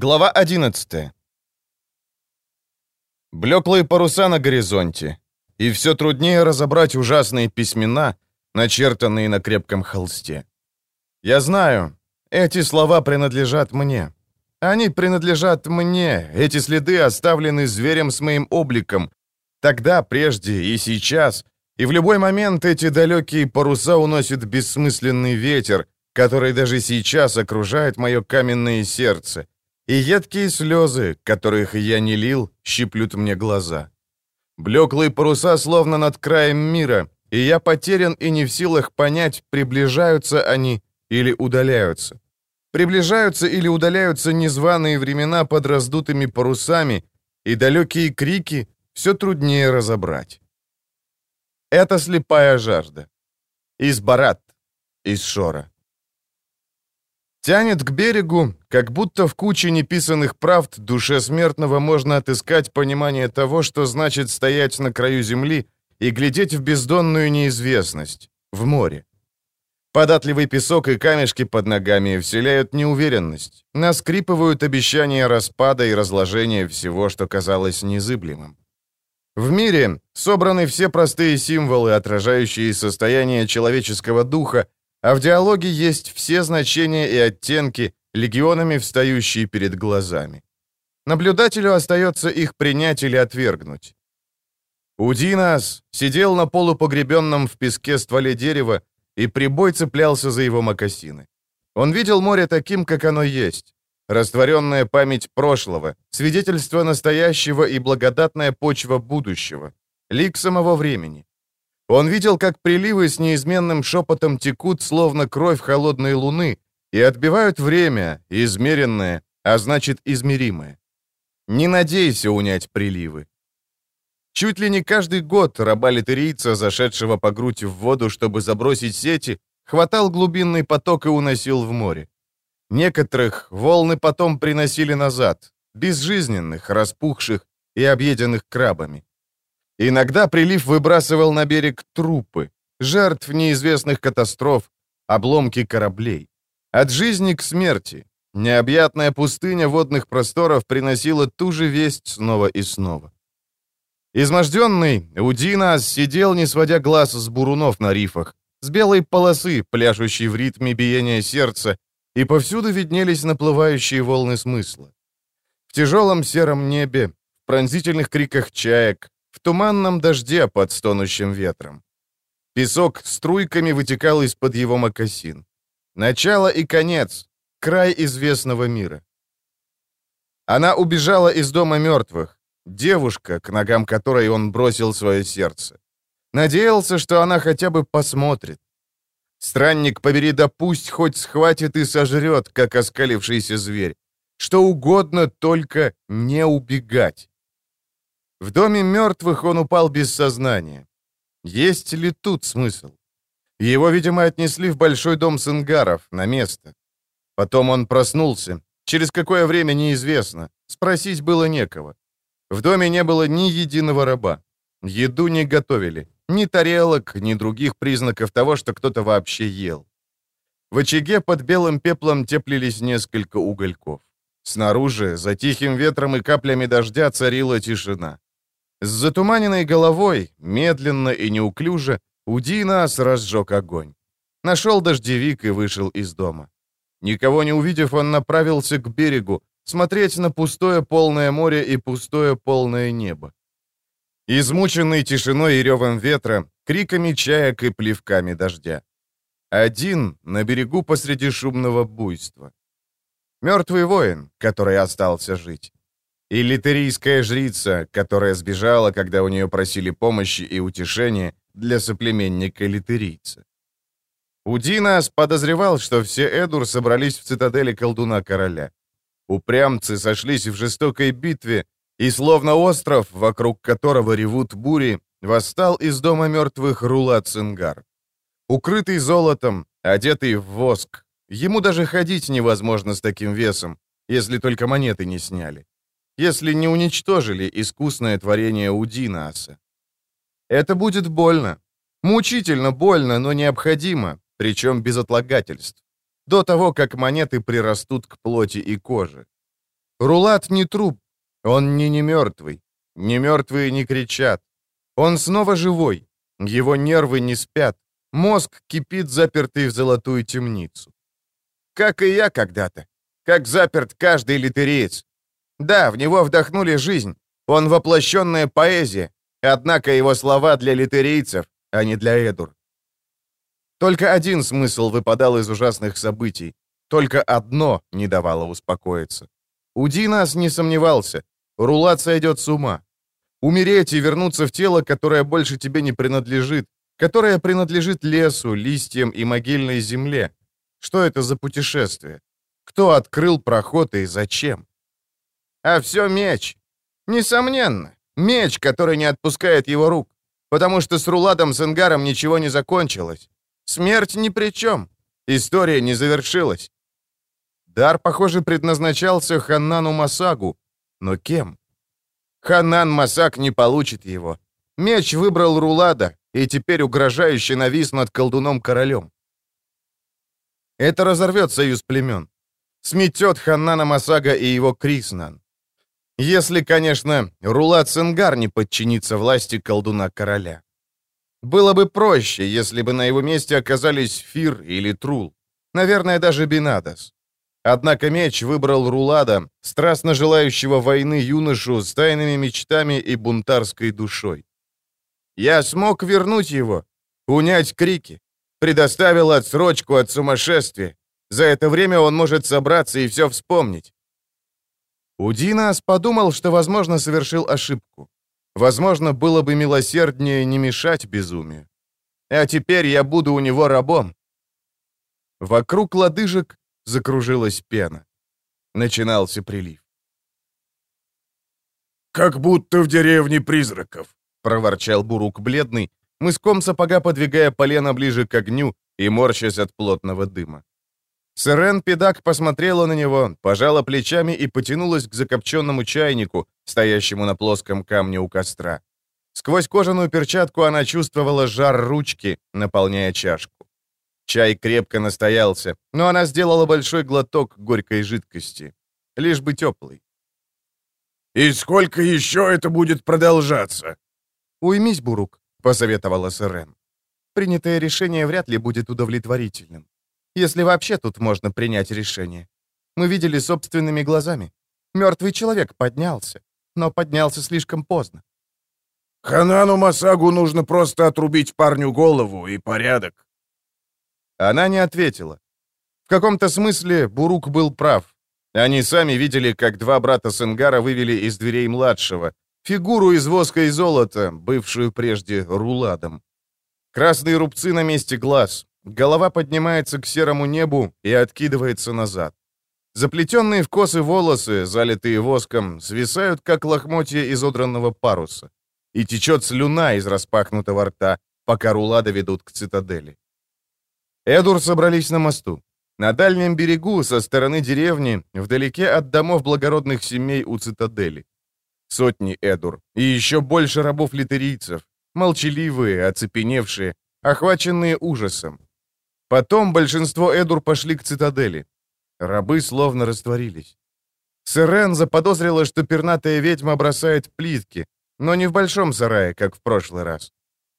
Глава 11 Блеклые паруса на горизонте, и все труднее разобрать ужасные письмена, начертанные на крепком холсте. Я знаю, эти слова принадлежат мне. Они принадлежат мне, эти следы оставлены зверем с моим обликом. Тогда, прежде и сейчас, и в любой момент эти далекие паруса уносит бессмысленный ветер, который даже сейчас окружает мое каменное сердце, и едкие слезы, которых я не лил, щиплют мне глаза. Блеклые паруса словно над краем мира, и я потерян и не в силах понять, приближаются они или удаляются. Приближаются или удаляются незваные времена под раздутыми парусами, и далекие крики все труднее разобрать. Это слепая жажда. Из Барат, из Шора. Тянет к берегу, как будто в куче неписанных правд душе смертного можно отыскать понимание того, что значит стоять на краю земли и глядеть в бездонную неизвестность, в море. Податливый песок и камешки под ногами вселяют неуверенность, наскрипывают обещания распада и разложения всего, что казалось незыблемым. В мире собраны все простые символы, отражающие состояние человеческого духа, а в диалоге есть все значения и оттенки, легионами встающие перед глазами. Наблюдателю остается их принять или отвергнуть. Удинас сидел на полупогребенном в песке стволе дерева, и прибой цеплялся за его мокасины. Он видел море таким, как оно есть. Растворенная память прошлого, свидетельство настоящего и благодатная почва будущего, лик самого времени. Он видел, как приливы с неизменным шепотом текут, словно кровь холодной луны, и отбивают время, измеренное, а значит измеримое. Не надейся унять приливы. Чуть ли не каждый год раба литерийца, зашедшего по грудь в воду, чтобы забросить сети, хватал глубинный поток и уносил в море. Некоторых волны потом приносили назад, безжизненных, распухших и объеденных крабами. Иногда прилив выбрасывал на берег трупы, жертв неизвестных катастроф, обломки кораблей. От жизни к смерти. Необъятная пустыня водных просторов приносила ту же весть снова и снова. Изможденный, Удинас сидел, не сводя глаз с бурунов на рифах, с белой полосы, пляшущей в ритме биения сердца, и повсюду виднелись наплывающие волны смысла. В тяжелом сером небе, в пронзительных криках чаек, в туманном дожде под стонущим ветром. Песок струйками вытекал из-под его мокасин. Начало и конец, край известного мира. Она убежала из дома мертвых, девушка, к ногам которой он бросил свое сердце. Надеялся, что она хотя бы посмотрит. Странник, побери, да пусть хоть схватит и сожрет, как оскалившийся зверь. Что угодно, только не убегать. В доме мертвых он упал без сознания. Есть ли тут смысл? Его, видимо, отнесли в большой дом сынгаров, на место. Потом он проснулся. Через какое время, неизвестно. Спросить было некого. В доме не было ни единого раба. Еду не готовили. Ни тарелок, ни других признаков того, что кто-то вообще ел. В очаге под белым пеплом теплились несколько угольков. Снаружи, за тихим ветром и каплями дождя, царила тишина. С затуманенной головой, медленно и неуклюже, Удинас разжег огонь. Нашел дождевик и вышел из дома. Никого не увидев, он направился к берегу, смотреть на пустое полное море и пустое полное небо. Измученный тишиной и ревом ветра, криками чаек и плевками дождя. Один на берегу посреди шумного буйства. Мертвый воин, который остался жить. И литерийская жрица, которая сбежала, когда у нее просили помощи и утешения для соплеменника литерийца. Удинас подозревал, что все Эдур собрались в цитадели колдуна короля. Упрямцы сошлись в жестокой битве, и словно остров, вокруг которого ревут бури, восстал из дома мертвых Рула Цингар. Укрытый золотом, одетый в воск, ему даже ходить невозможно с таким весом, если только монеты не сняли если не уничтожили искусное творение Удинаса. Это будет больно. Мучительно больно, но необходимо, причем без отлагательств. До того, как монеты прирастут к плоти и коже. Рулат не труп, он не. Не мертвые не кричат. Он снова живой. Его нервы не спят. Мозг кипит, запертый в золотую темницу. Как и я когда-то. Как заперт каждый литериец. Да, в него вдохнули жизнь. Он воплощенная поэзия. Однако его слова для литерийцев, а не для Эдур. Только один смысл выпадал из ужасных событий. Только одно не давало успокоиться. Удинас не сомневался. Рулат сойдет с ума. Умереть и вернуться в тело, которое больше тебе не принадлежит, которое принадлежит лесу, листьям и могильной земле. Что это за путешествие? Кто открыл проход и зачем? А все меч. Несомненно, меч, который не отпускает его рук. Потому что с Руладом Сенгаром ничего не закончилось. Смерть ни при чем. История не завершилась. Дар, похоже, предназначался Ханнану Масагу. Но кем? Ханан Масак не получит его. Меч выбрал Рулада и теперь угрожающе навис над колдуном-королем. Это разорвет союз племен. Сметет Ханнана Масага и его Криснан. Если, конечно, Рулад Сенгар не подчинится власти колдуна-короля. Было бы проще, если бы на его месте оказались Фир или Трул. Наверное, даже Бинадас. Однако меч выбрал Рулада, страстно желающего войны юношу с тайными мечтами и бунтарской душой. Я смог вернуть его, унять крики, предоставил отсрочку от сумасшествия. За это время он может собраться и все вспомнить. Удинас подумал, что, возможно, совершил ошибку. Возможно, было бы милосерднее не мешать безумию. А теперь я буду у него рабом. Вокруг лодыжек закружилась пена. Начинался прилив. «Как будто в деревне призраков», — проворчал Бурук бледный, мыском сапога подвигая полено ближе к огню и морщась от плотного дыма. Сырен Педак посмотрела на него, пожала плечами и потянулась к закопченному чайнику, стоящему на плоском камне у костра. Сквозь кожаную перчатку она чувствовала жар ручки, наполняя чашку. Чай крепко настоялся, но она сделала большой глоток горькой жидкости. Лишь бы теплый. «И сколько еще это будет продолжаться?» «Уймись, Бурук», — посоветовала Сырен. «Принятое решение вряд ли будет удовлетворительным. Если вообще тут можно принять решение. Мы видели собственными глазами. Мертвый человек поднялся, но поднялся слишком поздно. Ханану Масагу нужно просто отрубить парню голову и порядок. Она не ответила. В каком-то смысле Бурук был прав. Они сами видели, как два брата Сенгара вывели из дверей младшего, фигуру из воска и золота, бывшую прежде руладом. Красные рубцы на месте глаз, голова поднимается к серому небу и откидывается назад. Заплетенные в косы волосы, залитые воском, свисают, как лохмотья изодранного паруса. И течет слюна из распахнутого рта, пока рулада ведут к цитадели. Эдур собрались на мосту. На дальнем берегу, со стороны деревни, вдалеке от домов благородных семей у цитадели. Сотни Эдур и еще больше рабов-литерийцев, молчаливые, оцепеневшие, охваченные ужасом. Потом большинство Эдур пошли к цитадели. Рабы словно растворились. Сырен заподозрила, что пернатая ведьма бросает плитки, но не в большом сарае, как в прошлый раз.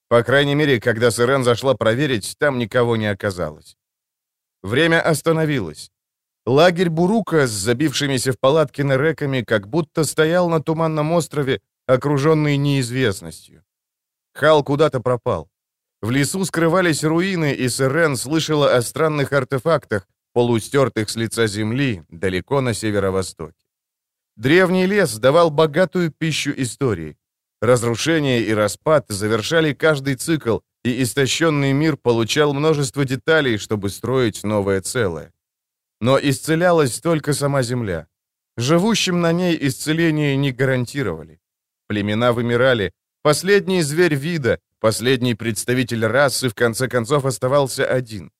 По крайней мере, когда Сырен зашла проверить, там никого не оказалось. Время остановилось. Лагерь Бурука с забившимися в палатки нареками как будто стоял на туманном острове, окруженный неизвестностью. Хал куда-то пропал. В лесу скрывались руины, и Сырен слышала о странных артефактах, полустертых с лица земли, далеко на северо-востоке. Древний лес давал богатую пищу истории. Разрушение и распад завершали каждый цикл, и истощенный мир получал множество деталей, чтобы строить новое целое. Но исцелялась только сама Земля. Живущим на ней исцеление не гарантировали. Племена вымирали. Последний зверь вида, последний представитель расы в конце концов оставался один.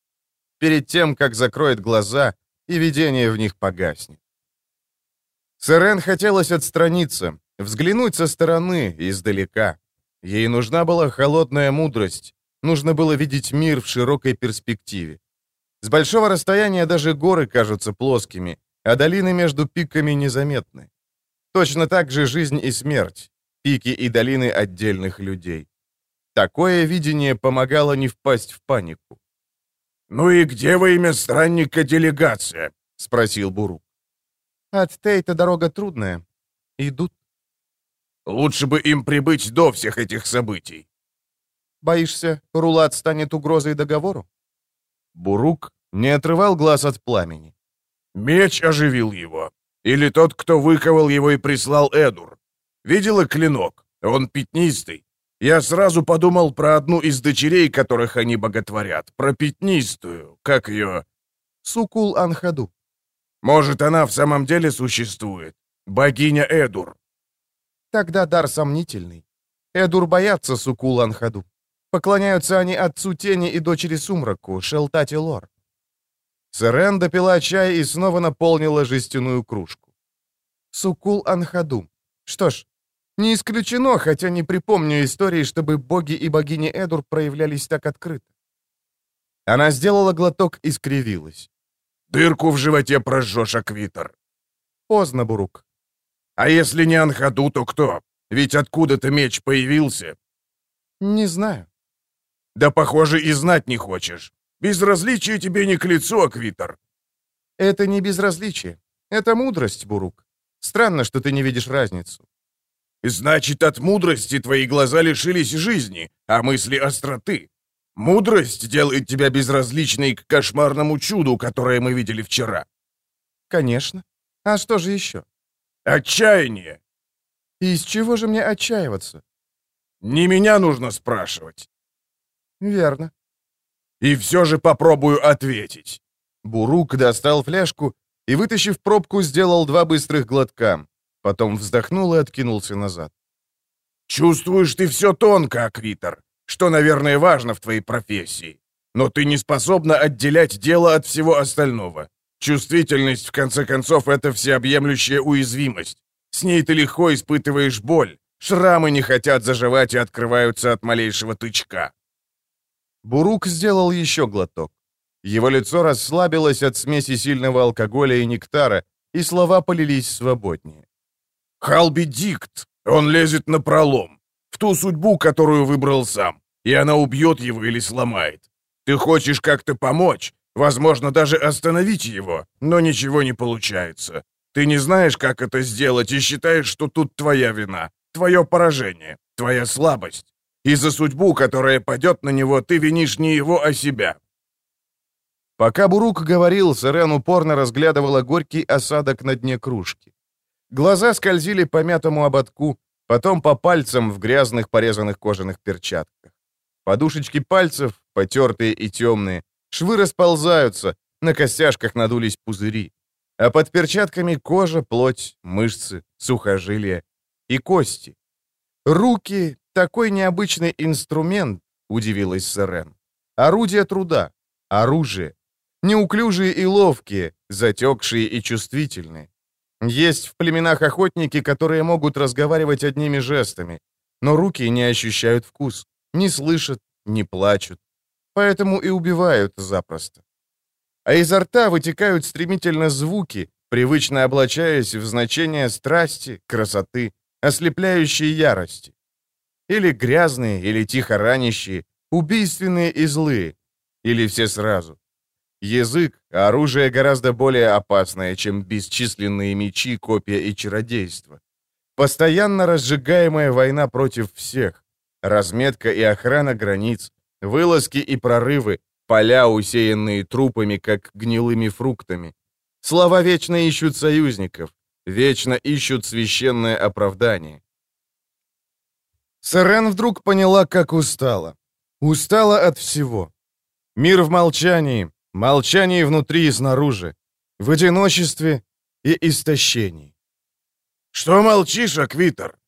Перед тем, как закроет глаза, и видение в них погаснет. Сырен хотелось отстраниться, Взглянуть со стороны, издалека. Ей нужна была холодная мудрость. Нужно было видеть мир в широкой перспективе. С большого расстояния даже горы кажутся плоскими, а долины между пиками незаметны. Точно так же жизнь и смерть, пики и долины отдельных людей. Такое видение помогало не впасть в панику. «Ну и где во имя странника делегация?» — спросил Бурук. «От Тейта дорога трудная. Идут». «Лучше бы им прибыть до всех этих событий». «Боишься, Рулат станет угрозой договору?» Бурук не отрывал глаз от пламени. «Меч оживил его. Или тот, кто выковал его и прислал Эдур. Видела клинок? Он пятнистый. Я сразу подумал про одну из дочерей, которых они боготворят, про пятнистую, как ее... Сукул Анхаду. Может, она в самом деле существует? Богиня Эдур. Тогда дар сомнительный. Эдур боятся Сукул Анхаду. Поклоняются они отцу тени и дочери сумраку, Шелтати Лор. Сырен допила чай и снова наполнила жестяную кружку. Сукул Анхаду. Что ж, не исключено, хотя не припомню истории, чтобы боги и богини Эдур проявлялись так открыто. Она сделала глоток и скривилась. «Дырку в животе прожжешь, Аквитер». «Поздно, Бурук». «А если не Анхаду, то кто? Ведь откуда-то меч появился». «Не знаю». «Да, похоже, и знать не хочешь. Безразличие тебе не к лицу, Аквитер». «Это не безразличие. Это мудрость, Бурук. Странно, что ты не видишь разницу. Значит, от мудрости твои глаза лишились жизни, а мысли остроты. Мудрость делает тебя безразличной к кошмарному чуду, которое мы видели вчера. Конечно. А что же еще? Отчаяние. Из чего же мне отчаиваться? Не меня нужно спрашивать. Верно. И все же попробую ответить. Бурук достал фляжку и, вытащив пробку, сделал два быстрых глотка. Потом вздохнул и откинулся назад. «Чувствуешь ты все тонко, Аквитер, что, наверное, важно в твоей профессии. Но ты не способна отделять дело от всего остального. Чувствительность, в конце концов, это всеобъемлющая уязвимость. С ней ты легко испытываешь боль. Шрамы не хотят заживать и открываются от малейшего тычка». Бурук сделал еще глоток. Его лицо расслабилось от смеси сильного алкоголя и нектара, и слова полились свободнее. Халби дикт. Он лезет на пролом. В ту судьбу, которую выбрал сам. И она убьет его или сломает. Ты хочешь как-то помочь, возможно, даже остановить его, но ничего не получается. Ты не знаешь, как это сделать, и считаешь, что тут твоя вина, твое поражение, твоя слабость. И за судьбу, которая падет на него, ты винишь не его, а себя. Пока Бурук говорил, Сырен упорно разглядывала горький осадок на дне кружки. Глаза скользили по мятому ободку, потом по пальцам в грязных порезанных кожаных перчатках. Подушечки пальцев, потертые и темные, швы расползаются, на костяшках надулись пузыри. А под перчатками кожа, плоть, мышцы, сухожилия и кости. Руки — такой необычный инструмент, удивилась Сарен. Орудие труда, оружие. Неуклюжие и ловкие, затекшие и чувствительные. Есть в племенах охотники, которые могут разговаривать одними жестами, но руки не ощущают вкус, не слышат, не плачут. Поэтому и убивают запросто. А изо рта вытекают стремительно звуки, привычно облачаясь в значение страсти, красоты, ослепляющей ярости. Или грязные, или тихо ранящие, убийственные и злые, или все сразу. Язык — оружие гораздо более опасное, чем бесчисленные мечи, копья и чародейство. Постоянно разжигаемая война против всех. Разметка и охрана границ, вылазки и прорывы, поля, усеянные трупами, как гнилыми фруктами. Слова вечно ищут союзников, вечно ищут священное оправдание. Сарен вдруг поняла, как устала. Устала от всего. Мир в молчании, Молчание внутри и снаружи, в одиночестве и истощении. «Что молчишь, Аквитер?»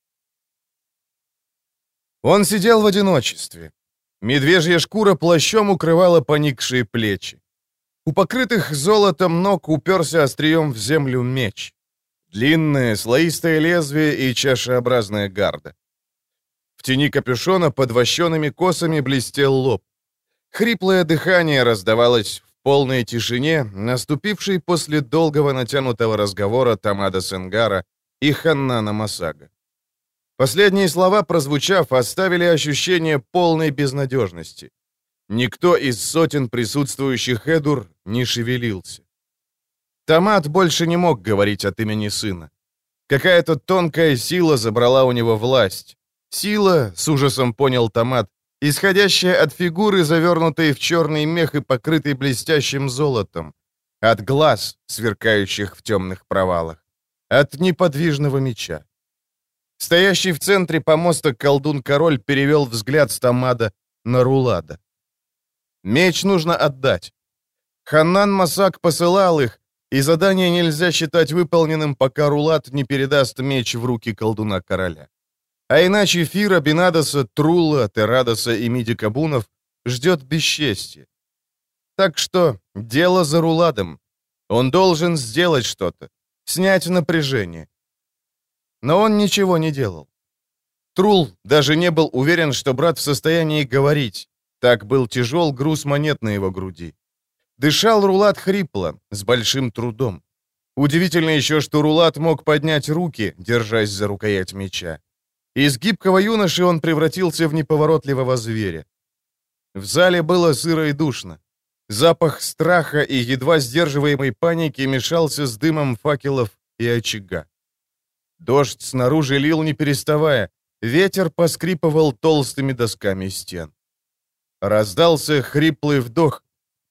Он сидел в одиночестве. Медвежья шкура плащом укрывала поникшие плечи. У покрытых золотом ног уперся острием в землю меч. Длинное, слоистое лезвие и чашеобразная гарда. В тени капюшона под вощеными косами блестел лоб. Хриплое дыхание раздавалось полной тишине, наступившей после долгого натянутого разговора Тамада Сенгара и Ханнана Масага. Последние слова, прозвучав, оставили ощущение полной безнадежности. Никто из сотен присутствующих Эдур не шевелился. Томат больше не мог говорить от имени сына. Какая-то тонкая сила забрала у него власть. Сила, с ужасом понял Томат, исходящая от фигуры, завернутой в черный мех и покрытой блестящим золотом, от глаз, сверкающих в темных провалах, от неподвижного меча. Стоящий в центре помоста колдун-король перевел взгляд с Тамада на Рулада. Меч нужно отдать. Ханнан Масак посылал их, и задание нельзя считать выполненным, пока Рулат не передаст меч в руки колдуна-короля. А иначе Фира, Бенадоса, Трула, Терадоса и Миди Кабунов ждет бесчестье. Так что дело за Руладом. Он должен сделать что-то, снять напряжение. Но он ничего не делал. Трул даже не был уверен, что брат в состоянии говорить. Так был тяжел груз монет на его груди. Дышал Рулат хрипло, с большим трудом. Удивительно еще, что Рулат мог поднять руки, держась за рукоять меча. Из гибкого юноши он превратился в неповоротливого зверя. В зале было сыро и душно. Запах страха и едва сдерживаемой паники мешался с дымом факелов и очага. Дождь снаружи лил не переставая, ветер поскрипывал толстыми досками стен. Раздался хриплый вдох,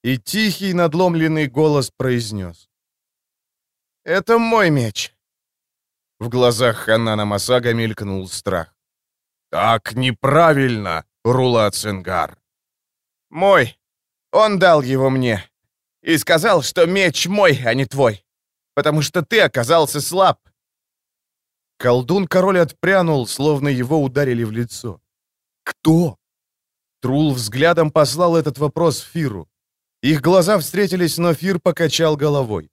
и тихий надломленный голос произнес. «Это мой меч. В глазах Ханана Масага мелькнул страх. «Так неправильно, Рула Цингар!» «Мой! Он дал его мне. И сказал, что меч мой, а не твой. Потому что ты оказался слаб». Колдун-король отпрянул, словно его ударили в лицо. «Кто?» Трул взглядом послал этот вопрос Фиру. Их глаза встретились, но Фир покачал головой.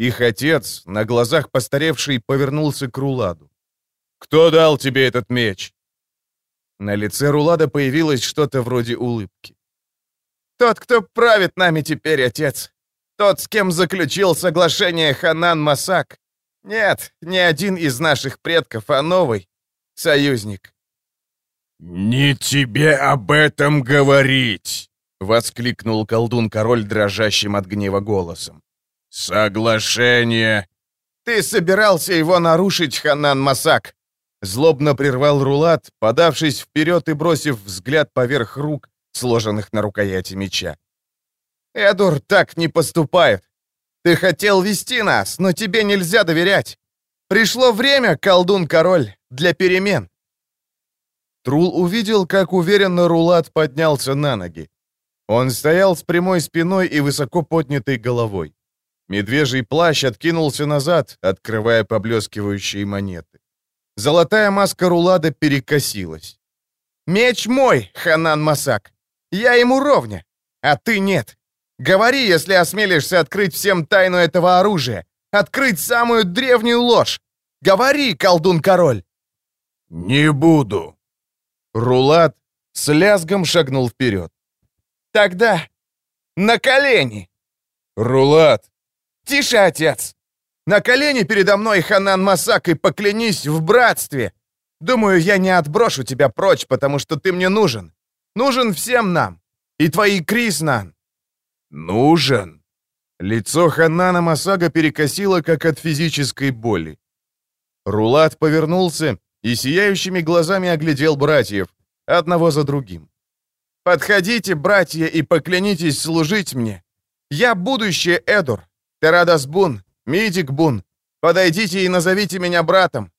Их отец, на глазах постаревший, повернулся к Руладу. «Кто дал тебе этот меч?» На лице Рулада появилось что-то вроде улыбки. «Тот, кто правит нами теперь, отец. Тот, с кем заключил соглашение Ханан Масак. Нет, не один из наших предков, а новый союзник». «Не тебе об этом говорить!» — воскликнул колдун-король дрожащим от гнева голосом. «Соглашение!» «Ты собирался его нарушить, Ханан Масак!» Злобно прервал Рулат, подавшись вперед и бросив взгляд поверх рук, сложенных на рукояти меча. «Эдур так не поступает. Ты хотел вести нас, но тебе нельзя доверять. Пришло время, колдун-король, для перемен». Трул увидел, как уверенно Рулат поднялся на ноги. Он стоял с прямой спиной и высоко поднятой головой. Медвежий плащ откинулся назад, открывая поблескивающие монеты. Золотая маска Рулада перекосилась. «Меч мой, Ханан Масак! Я ему ровня, а ты нет. Говори, если осмелишься открыть всем тайну этого оружия, открыть самую древнюю ложь. Говори, колдун-король!» «Не буду!» Рулад с лязгом шагнул вперед. «Тогда на колени!» «Рулад, «Тише, отец! На колени передо мной, Ханан Масак, и поклянись в братстве! Думаю, я не отброшу тебя прочь, потому что ты мне нужен. Нужен всем нам. И твои Криснан». «Нужен?» Лицо Ханана Масага перекосило, как от физической боли. Рулат повернулся и сияющими глазами оглядел братьев, одного за другим. «Подходите, братья, и поклянитесь служить мне. Я будущее Эдур, Терадас Бун, Мидик Бун, подойдите и назовите меня братом.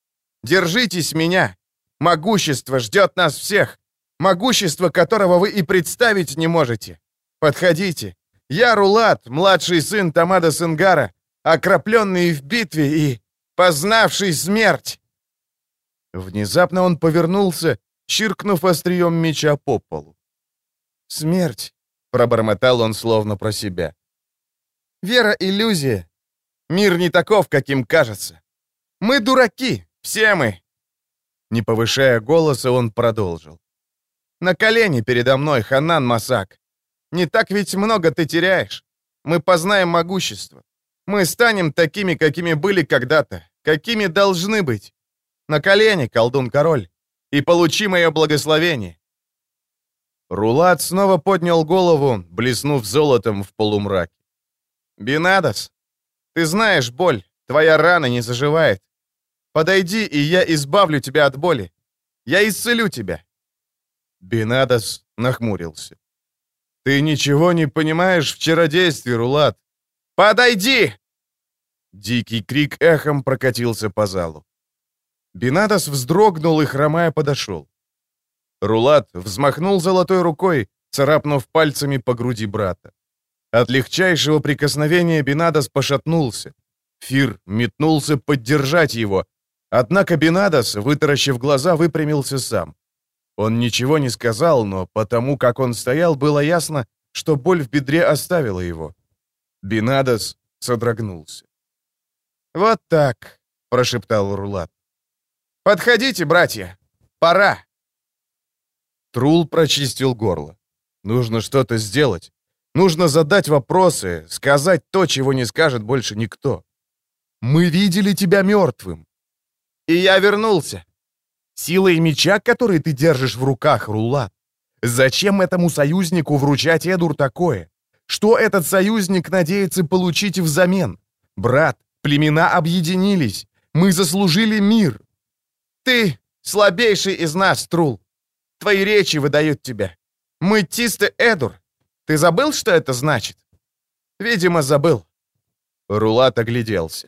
Держитесь меня. Могущество ждет нас всех. Могущество, которого вы и представить не можете. Подходите. Я Рулат, младший сын Тамада Сынгара, окропленный в битве и познавший смерть. Внезапно он повернулся, чиркнув острием меча по полу. «Смерть!» — пробормотал он словно про себя. Вера — иллюзия. Мир не таков, каким кажется. Мы дураки, все мы. Не повышая голоса, он продолжил. На колени передо мной, Ханан Масак. Не так ведь много ты теряешь. Мы познаем могущество. Мы станем такими, какими были когда-то, какими должны быть. На колени, колдун-король, и получи мое благословение». Рулат снова поднял голову, блеснув золотом в полумраке. «Бинадос, ты знаешь боль, твоя рана не заживает. Подойди, и я избавлю тебя от боли. Я исцелю тебя». Бинадос нахмурился. «Ты ничего не понимаешь в чародействе, Рулат. Подойди!» Дикий крик эхом прокатился по залу. Бинадос вздрогнул и, хромая, подошел. Рулат взмахнул золотой рукой, царапнув пальцами по груди брата. От легчайшего прикосновения Бинадос пошатнулся. Фир метнулся поддержать его, однако Бинадос, вытаращив глаза, выпрямился сам. Он ничего не сказал, но потому как он стоял, было ясно, что боль в бедре оставила его. Бинадос содрогнулся. «Вот так», — прошептал Рулат. «Подходите, братья, пора». Трул прочистил горло. Нужно что-то сделать. Нужно задать вопросы, сказать то, чего не скажет больше никто. Мы видели тебя мертвым. И я вернулся. Силой меча, который ты держишь в руках, Рулат. Зачем этому союзнику вручать Эдур такое? Что этот союзник надеется получить взамен? Брат, племена объединились. Мы заслужили мир. Ты слабейший из нас, Трул. Твои речи выдают тебя. Мы Тисты Эдур. Ты забыл, что это значит? Видимо, забыл. Рулат огляделся.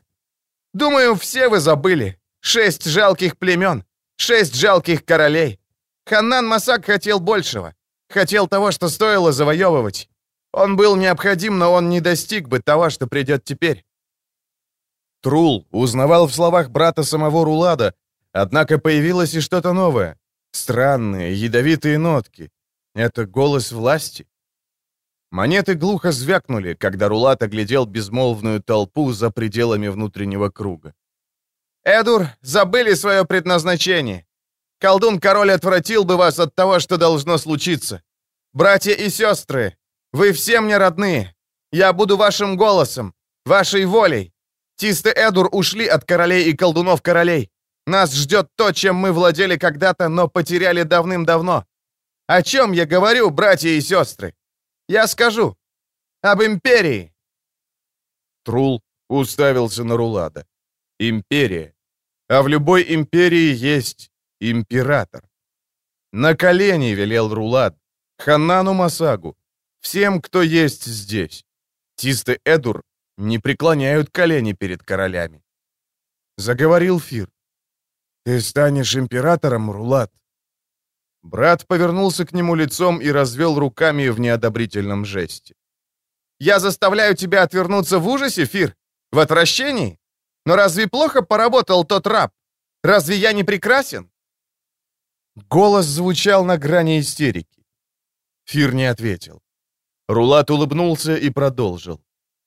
Думаю, все вы забыли. Шесть жалких племен. Шесть жалких королей. Ханнан Масак хотел большего. Хотел того, что стоило завоевывать. Он был необходим, но он не достиг бы того, что придет теперь. Трул узнавал в словах брата самого Рулада, однако появилось и что-то новое. Странные, ядовитые нотки. Это голос власти? Монеты глухо звякнули, когда Рулат оглядел безмолвную толпу за пределами внутреннего круга. «Эдур, забыли свое предназначение. Колдун-король отвратил бы вас от того, что должно случиться. Братья и сестры, вы все мне родные. Я буду вашим голосом, вашей волей. Тисты Эдур ушли от королей и колдунов королей. Нас ждет то, чем мы владели когда-то, но потеряли давным-давно. О чем я говорю, братья и сестры? Я скажу. Об империи. Трул уставился на Рулада. Империя. А в любой империи есть император. На колени велел Рулад, Ханану Масагу, всем, кто есть здесь. Тисты Эдур не преклоняют колени перед королями. Заговорил Фир. «Ты станешь императором, Рулат?» Брат повернулся к нему лицом и развел руками в неодобрительном жесте. «Я заставляю тебя отвернуться в ужасе, Фир? В отвращении? Но разве плохо поработал тот раб? Разве я не прекрасен?» Голос звучал на грани истерики. Фир не ответил. Рулат улыбнулся и продолжил.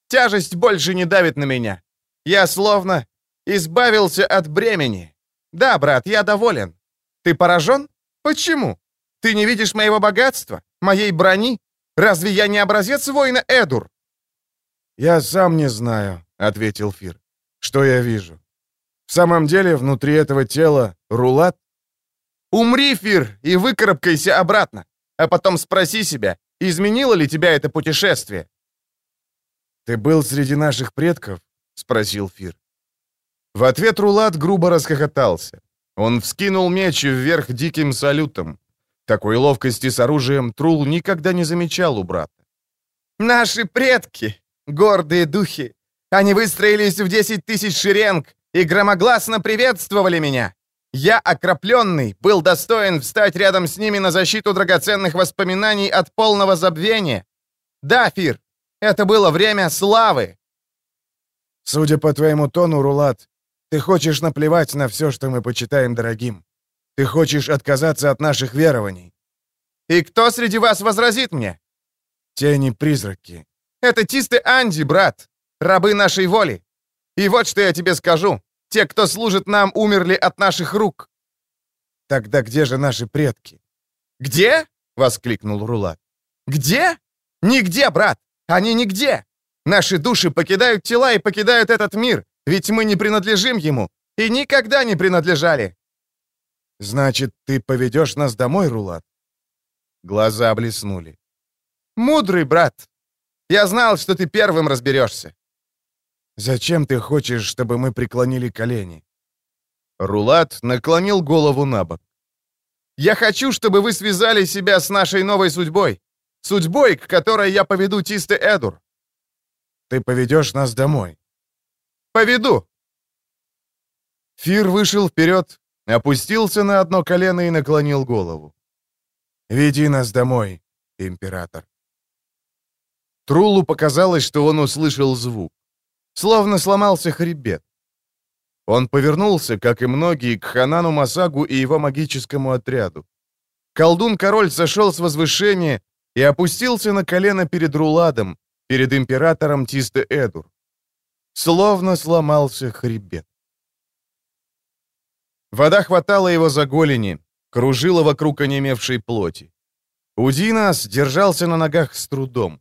«Тяжесть больше не давит на меня. Я словно избавился от бремени. Да, брат, я доволен. Ты поражен? Почему? Ты не видишь моего богатства, моей брони? Разве я не образец воина Эдур?» «Я сам не знаю», — ответил Фир, — «что я вижу. В самом деле, внутри этого тела рулат?» «Умри, Фир, и выкарабкайся обратно, а потом спроси себя, изменило ли тебя это путешествие?» «Ты был среди наших предков?» — спросил Фир. В ответ Рулат грубо расхохотался. Он вскинул меч вверх диким салютом. Такой ловкости с оружием Трул никогда не замечал у брата. «Наши предки, гордые духи, они выстроились в десять тысяч шеренг и громогласно приветствовали меня. Я, окропленный, был достоин встать рядом с ними на защиту драгоценных воспоминаний от полного забвения. Да, Фир, это было время славы. Судя по твоему тону, Рулат, ты хочешь наплевать на все, что мы почитаем дорогим. Ты хочешь отказаться от наших верований. И кто среди вас возразит мне? Тени-призраки. Это чистый Анди, брат. Рабы нашей воли. И вот что я тебе скажу. Те, кто служит нам, умерли от наших рук. Тогда где же наши предки? Где? Воскликнул Рулат. Где? Нигде, брат. Они нигде. Наши души покидают тела и покидают этот мир, ведь мы не принадлежим ему и никогда не принадлежали». «Значит, ты поведешь нас домой, Рулат?» Глаза блеснули. «Мудрый брат! Я знал, что ты первым разберешься!» «Зачем ты хочешь, чтобы мы преклонили колени?» Рулат наклонил голову на бок. «Я хочу, чтобы вы связали себя с нашей новой судьбой. Судьбой, к которой я поведу Тисте Эдур». «Ты поведешь нас домой?» «Поведу!» Фир вышел вперед, опустился на одно колено и наклонил голову. «Веди нас домой, император». Трулу показалось, что он услышал звук. Словно сломался хребет. Он повернулся, как и многие, к Ханану Масагу и его магическому отряду. Колдун-король сошел с возвышения и опустился на колено перед Руладом, перед императором Тисте Эдур. Словно сломался хребет. Вода хватала его за голени, кружила вокруг онемевшей плоти. Удинас держался на ногах с трудом.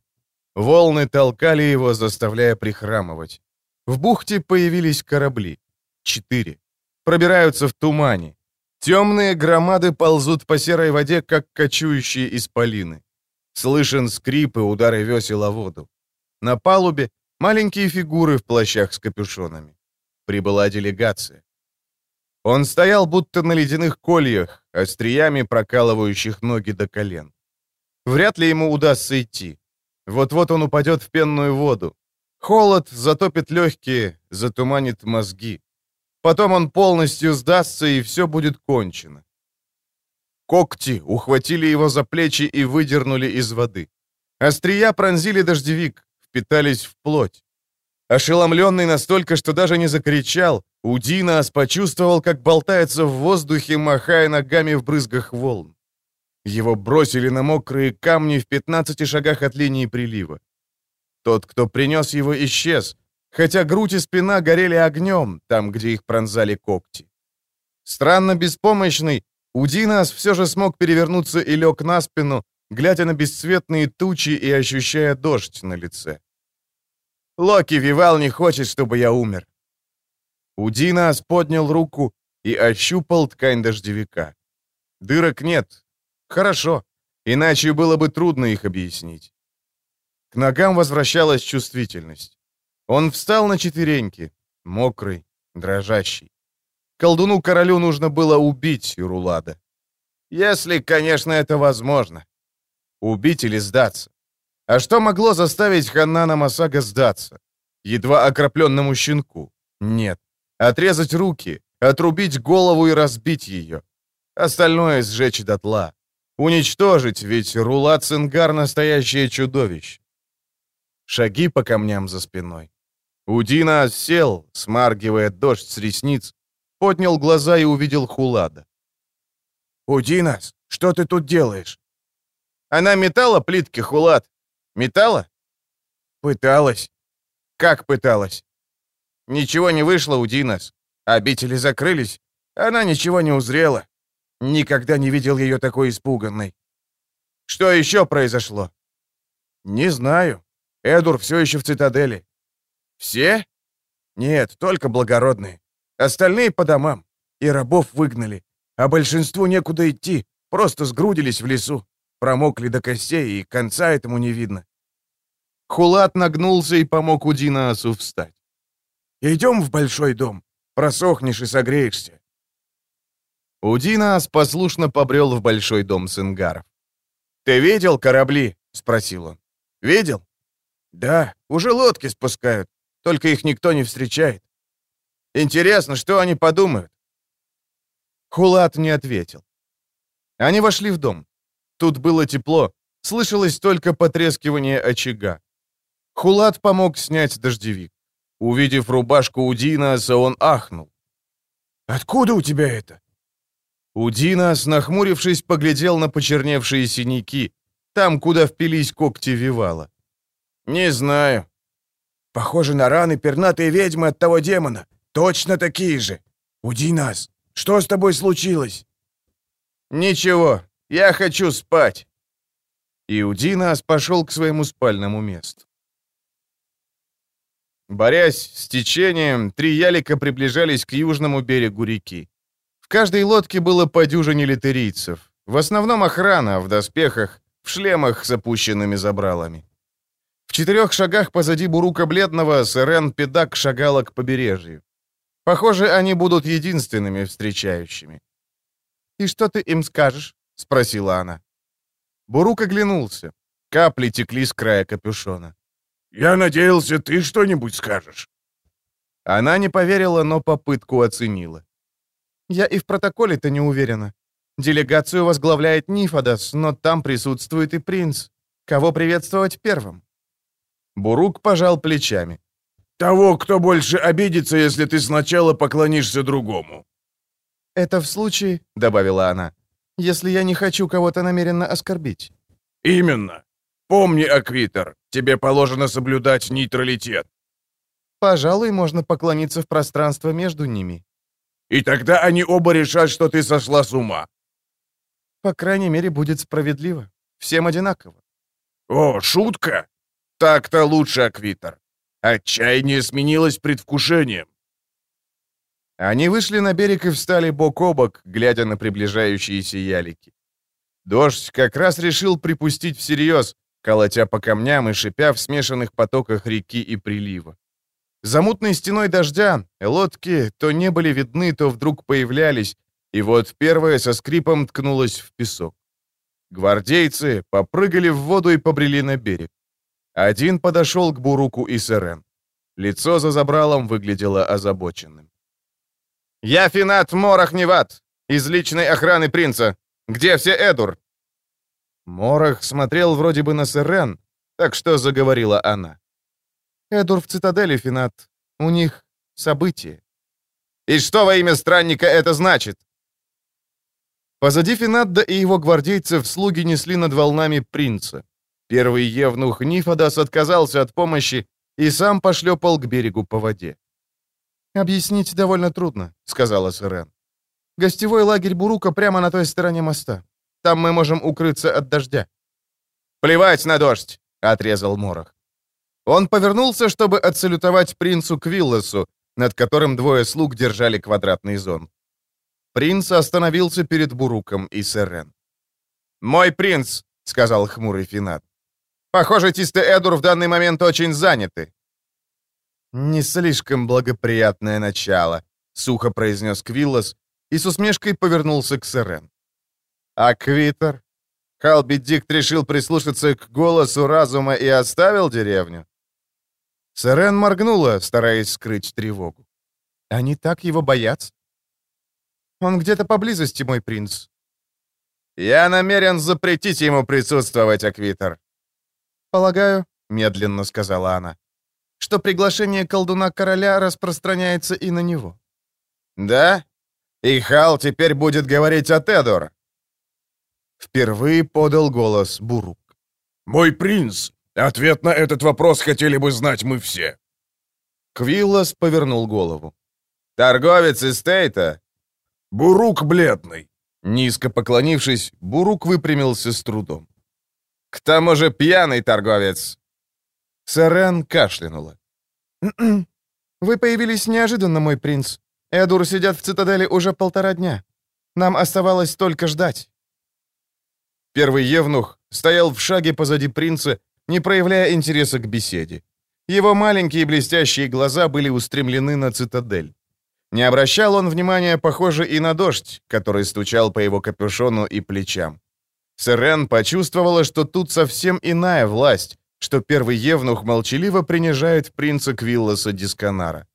Волны толкали его, заставляя прихрамывать. В бухте появились корабли. Четыре. Пробираются в тумане. Темные громады ползут по серой воде, как кочующие исполины. Слышен скрип и удары весел о воду. На палубе маленькие фигуры в плащах с капюшонами. Прибыла делегация. Он стоял будто на ледяных кольях, остриями прокалывающих ноги до колен. Вряд ли ему удастся идти. Вот-вот он упадет в пенную воду. Холод затопит легкие, затуманит мозги. Потом он полностью сдастся, и все будет кончено. Когти ухватили его за плечи и выдернули из воды. Острия пронзили дождевик, впитались в плоть. Ошеломленный настолько, что даже не закричал, Удинас почувствовал, как болтается в воздухе, махая ногами в брызгах волн. Его бросили на мокрые камни в 15 шагах от линии прилива. Тот, кто принес его, исчез, хотя грудь и спина горели огнем, там, где их пронзали когти. Странно беспомощный, Удинас все же смог перевернуться и лег на спину, глядя на бесцветные тучи и ощущая дождь на лице. «Локи Вивал не хочет, чтобы я умер». Удинас поднял руку и ощупал ткань дождевика. Дырок нет, Хорошо, иначе было бы трудно их объяснить. К ногам возвращалась чувствительность. Он встал на четвереньки, мокрый, дрожащий. Колдуну-королю нужно было убить Ирулада. Если, конечно, это возможно. Убить или сдаться. А что могло заставить Ханнана Масага сдаться? Едва окропленному щенку? Нет. Отрезать руки, отрубить голову и разбить ее. Остальное сжечь дотла. Уничтожить, ведь Рула Цингар — настоящее чудовище. Шаги по камням за спиной. Удина сел, смаргивая дождь с ресниц, поднял глаза и увидел Хулада. «Удинас, что ты тут делаешь?» «Она метала плитки, Хулад. Метала?» «Пыталась». «Как пыталась?» «Ничего не вышло, Удинас. Обители закрылись. Она ничего не узрела. Никогда не видел ее такой испуганной. Что еще произошло? Не знаю. Эдур все еще в цитадели. Все? Нет, только благородные. Остальные по домам. И рабов выгнали. А большинству некуда идти. Просто сгрудились в лесу. Промокли до костей, и конца этому не видно. Хулат нагнулся и помог Удинаасу встать. «Идем в большой дом. Просохнешь и согреешься. Удинас послушно побрел в большой дом сынгаров. «Ты видел корабли?» — спросил он. «Видел?» «Да, уже лодки спускают, только их никто не встречает. Интересно, что они подумают?» Хулат не ответил. Они вошли в дом. Тут было тепло, слышалось только потрескивание очага. Хулат помог снять дождевик. Увидев рубашку Удинаса, он ахнул. «Откуда у тебя это?» Удинас, нахмурившись, поглядел на почерневшие синяки, там, куда впились когти Вивала. «Не знаю». «Похоже на раны пернатой ведьмы от того демона. Точно такие же. Удинас, что с тобой случилось?» «Ничего, я хочу спать». И Удинас пошел к своему спальному месту. Борясь с течением, три ялика приближались к южному берегу реки. В каждой лодке было по дюжине литерийцев. В основном охрана, в доспехах, в шлемах с опущенными забралами. В четырех шагах позади Бурука Бледного Сырен Педак шагала к побережью. Похоже, они будут единственными встречающими. «И что ты им скажешь?» — спросила она. Бурук оглянулся. Капли текли с края капюшона. «Я надеялся, ты что-нибудь скажешь». Она не поверила, но попытку оценила. «Я и в протоколе-то не уверена. Делегацию возглавляет Нифодос, но там присутствует и принц. Кого приветствовать первым?» Бурук пожал плечами. «Того, кто больше обидится, если ты сначала поклонишься другому». «Это в случае», — добавила она, — «если я не хочу кого-то намеренно оскорбить». «Именно. Помни, Аквитер, тебе положено соблюдать нейтралитет». «Пожалуй, можно поклониться в пространство между ними». «И тогда они оба решат, что ты сошла с ума». «По крайней мере, будет справедливо. Всем одинаково». «О, шутка? Так-то лучше, Аквитер. Отчаяние сменилось предвкушением. Они вышли на берег и встали бок о бок, глядя на приближающиеся ялики. Дождь как раз решил припустить всерьез, колотя по камням и шипя в смешанных потоках реки и прилива. За мутной стеной дождя лодки то не были видны, то вдруг появлялись, и вот первая со скрипом ткнулась в песок. Гвардейцы попрыгали в воду и побрели на берег. Один подошел к Буруку и Сырен. Лицо за забралом выглядело озабоченным. «Я Финат Морах-Неват, из личной охраны принца. Где все Эдур?» Морах смотрел вроде бы на Сырен, так что заговорила она. «Эдур в цитадели, Финат. У них событие». «И что во имя странника это значит?» Позади Финадда и его гвардейцев слуги несли над волнами принца. Первый евнух Нифодас отказался от помощи и сам пошлепал к берегу по воде. «Объяснить довольно трудно», — сказала Сырен. «Гостевой лагерь Бурука прямо на той стороне моста. Там мы можем укрыться от дождя». «Плевать на дождь!» — отрезал Морох. Он повернулся, чтобы отсалютовать принцу Квиллесу, над которым двое слуг держали квадратный зон. Принц остановился перед Буруком и Сырен. «Мой принц», — сказал хмурый Финат. Похоже, Тисте Эдур в данный момент очень заняты». «Не слишком благоприятное начало», — сухо произнес Квиллос и с усмешкой повернулся к Сирен. «А Квитер? Халби Дикт решил прислушаться к голосу разума и оставил деревню?» Сирен моргнула, стараясь скрыть тревогу. «Они так его боятся?» «Он где-то поблизости, мой принц». «Я намерен запретить ему присутствовать, Аквитер», «Полагаю», — медленно сказала она, «что приглашение колдуна-короля распространяется и на него». «Да? И Хал теперь будет говорить о Тедор?» Впервые подал голос Бурук. «Мой принц, ответ на этот вопрос хотели бы знать мы все». Квиллас повернул голову. «Торговец из Стейта?» «Бурук бледный». Низко поклонившись, Бурук выпрямился с трудом. К тому же пьяный торговец!» Сарен кашлянула. «Вы появились неожиданно, мой принц. Эдур сидят в цитадели уже полтора дня. Нам оставалось только ждать». Первый евнух стоял в шаге позади принца, не проявляя интереса к беседе. Его маленькие блестящие глаза были устремлены на цитадель. Не обращал он внимания, похоже, и на дождь, который стучал по его капюшону и плечам. Сырен почувствовала, что тут совсем иная власть, что первый евнух молчаливо принижает принца Квиллоса Дисканара.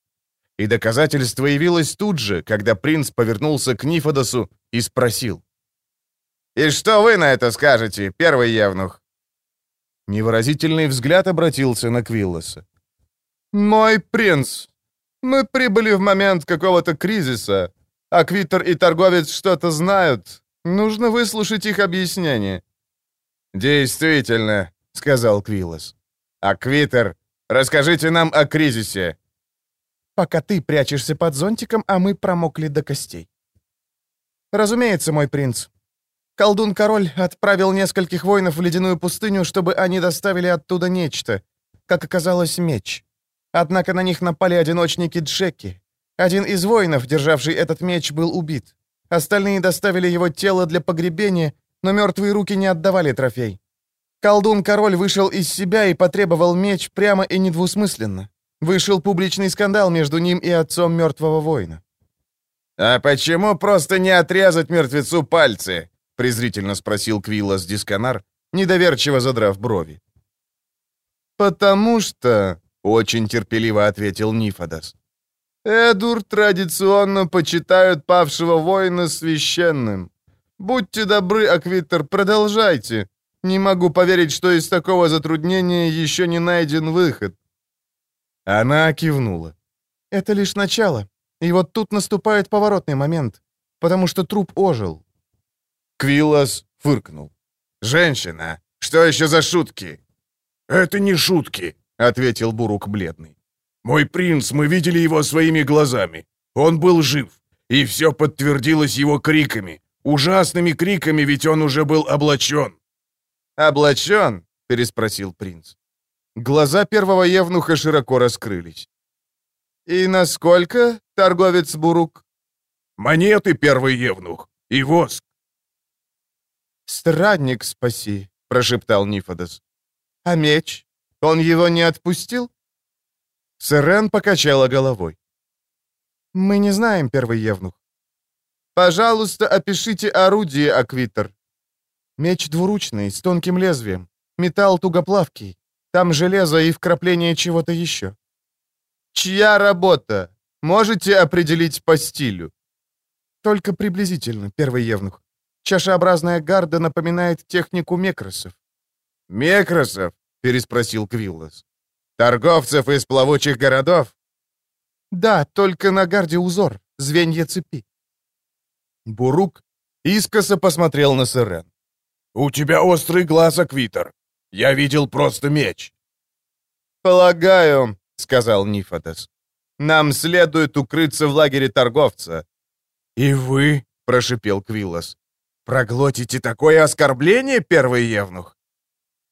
И доказательство явилось тут же, когда принц повернулся к Нифодосу и спросил. «И что вы на это скажете, первый евнух?» Невыразительный взгляд обратился на Квиллоса. «Мой принц, мы прибыли в момент какого-то кризиса. Аквитер и торговец что-то знают, Нужно выслушать их объяснение». «Действительно», — сказал Квиллос. «Аквитер, расскажите нам о кризисе». «Пока ты прячешься под зонтиком, а мы промокли до костей». «Разумеется, мой принц. Колдун-король отправил нескольких воинов в ледяную пустыню, чтобы они доставили оттуда нечто, как оказалось, меч. Однако на них напали одиночники Джеки. Один из воинов, державший этот меч, был убит. Остальные доставили его тело для погребения, но мертвые руки не отдавали трофей. Колдун-король вышел из себя и потребовал меч прямо и недвусмысленно. Вышел публичный скандал между ним и отцом мертвого воина. «А почему просто не отрезать мертвецу пальцы?» — презрительно спросил Квиллас Дисканар, недоверчиво задрав брови. «Потому что...» — очень терпеливо ответил Нифодос. «Эдур традиционно почитают павшего воина священным. Будьте добры, Аквитер, продолжайте. Не могу поверить, что из такого затруднения еще не найден выход». Она кивнула. «Это лишь начало. И вот тут наступает поворотный момент, потому что труп ожил». Квиллас фыркнул. «Женщина, что еще за шутки?» «Это не шутки», — ответил Бурук бледный. «Мой принц, мы видели его своими глазами. Он был жив, и все подтвердилось его криками. Ужасными криками, ведь он уже был облачен». «Облачен?» — переспросил принц. Глаза первого евнуха широко раскрылись. «И насколько, торговец Бурук?» «Монеты, первый евнух, и воск». «Странник спаси», — прошептал Нифодос. «А меч? Он его не отпустил?» Сырен покачала головой. «Мы не знаем, первый евнух. Пожалуйста, опишите орудие, Аквитер. Меч двуручный, с тонким лезвием. Металл тугоплавкий. Там железо и вкрапление чего-то еще. Чья работа? Можете определить по стилю? Только приблизительно, первый евнух. Чашеобразная гарда напоминает технику мекросов. «Мекросов?» — переспросил Квиллас. «Торговцев из плавучих городов?» «Да, только на гарде узор, звенья цепи». Бурук искоса посмотрел на Сырен. «У тебя острый глаз, Аквитер. Я видел просто меч». «Полагаю», — сказал Нифотес, — «нам следует укрыться в лагере торговца». «И вы», — прошипел Квиллас, — «проглотите такое оскорбление, первый евнух?»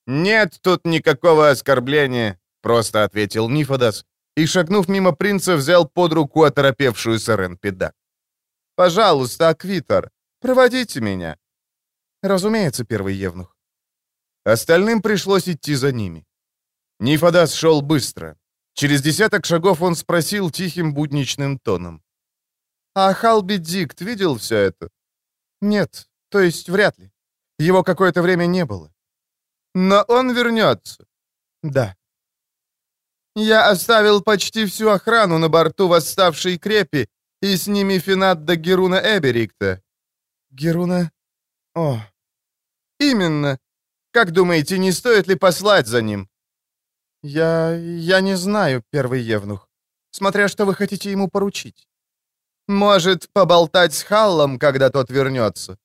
«Нет тут никакого оскорбления», — просто ответил Нифодос и, шагнув мимо принца, взял под руку оторопевшую Сарен Педак. «Пожалуйста, Аквитор, проводите меня». «Разумеется, первый евнух». Остальным пришлось идти за ними. Нифодас шел быстро. Через десяток шагов он спросил тихим будничным тоном. «А Халби Дикт видел все это?» «Нет, то есть вряд ли. Его какое-то время не было». «Но он вернется?» «Да». «Я оставил почти всю охрану на борту восставшей крепи, и с ними Финат Геруна Эберикта». «Геруна? О». «Именно. Как думаете, не стоит ли послать за ним?» «Я... я не знаю, первый Евнух. Смотря что вы хотите ему поручить». «Может, поболтать с Халлом, когда тот вернется?»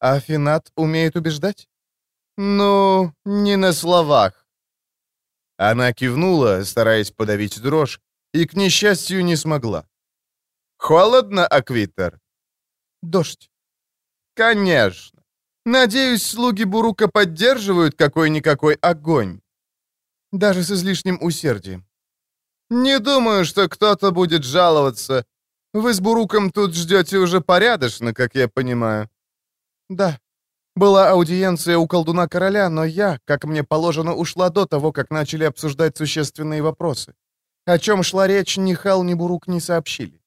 «А Финат умеет убеждать?» «Ну, не на словах». Она кивнула, стараясь подавить дрожь, и, к несчастью, не смогла. «Холодно, Аквитер?» «Дождь». «Конечно. Надеюсь, слуги Бурука поддерживают какой-никакой огонь». «Даже с излишним усердием». «Не думаю, что кто-то будет жаловаться. Вы с Буруком тут ждете уже порядочно, как я понимаю». «Да. Была аудиенция у колдуна короля, но я, как мне положено, ушла до того, как начали обсуждать существенные вопросы. О чем шла речь, ни Хал, ни Бурук не сообщили.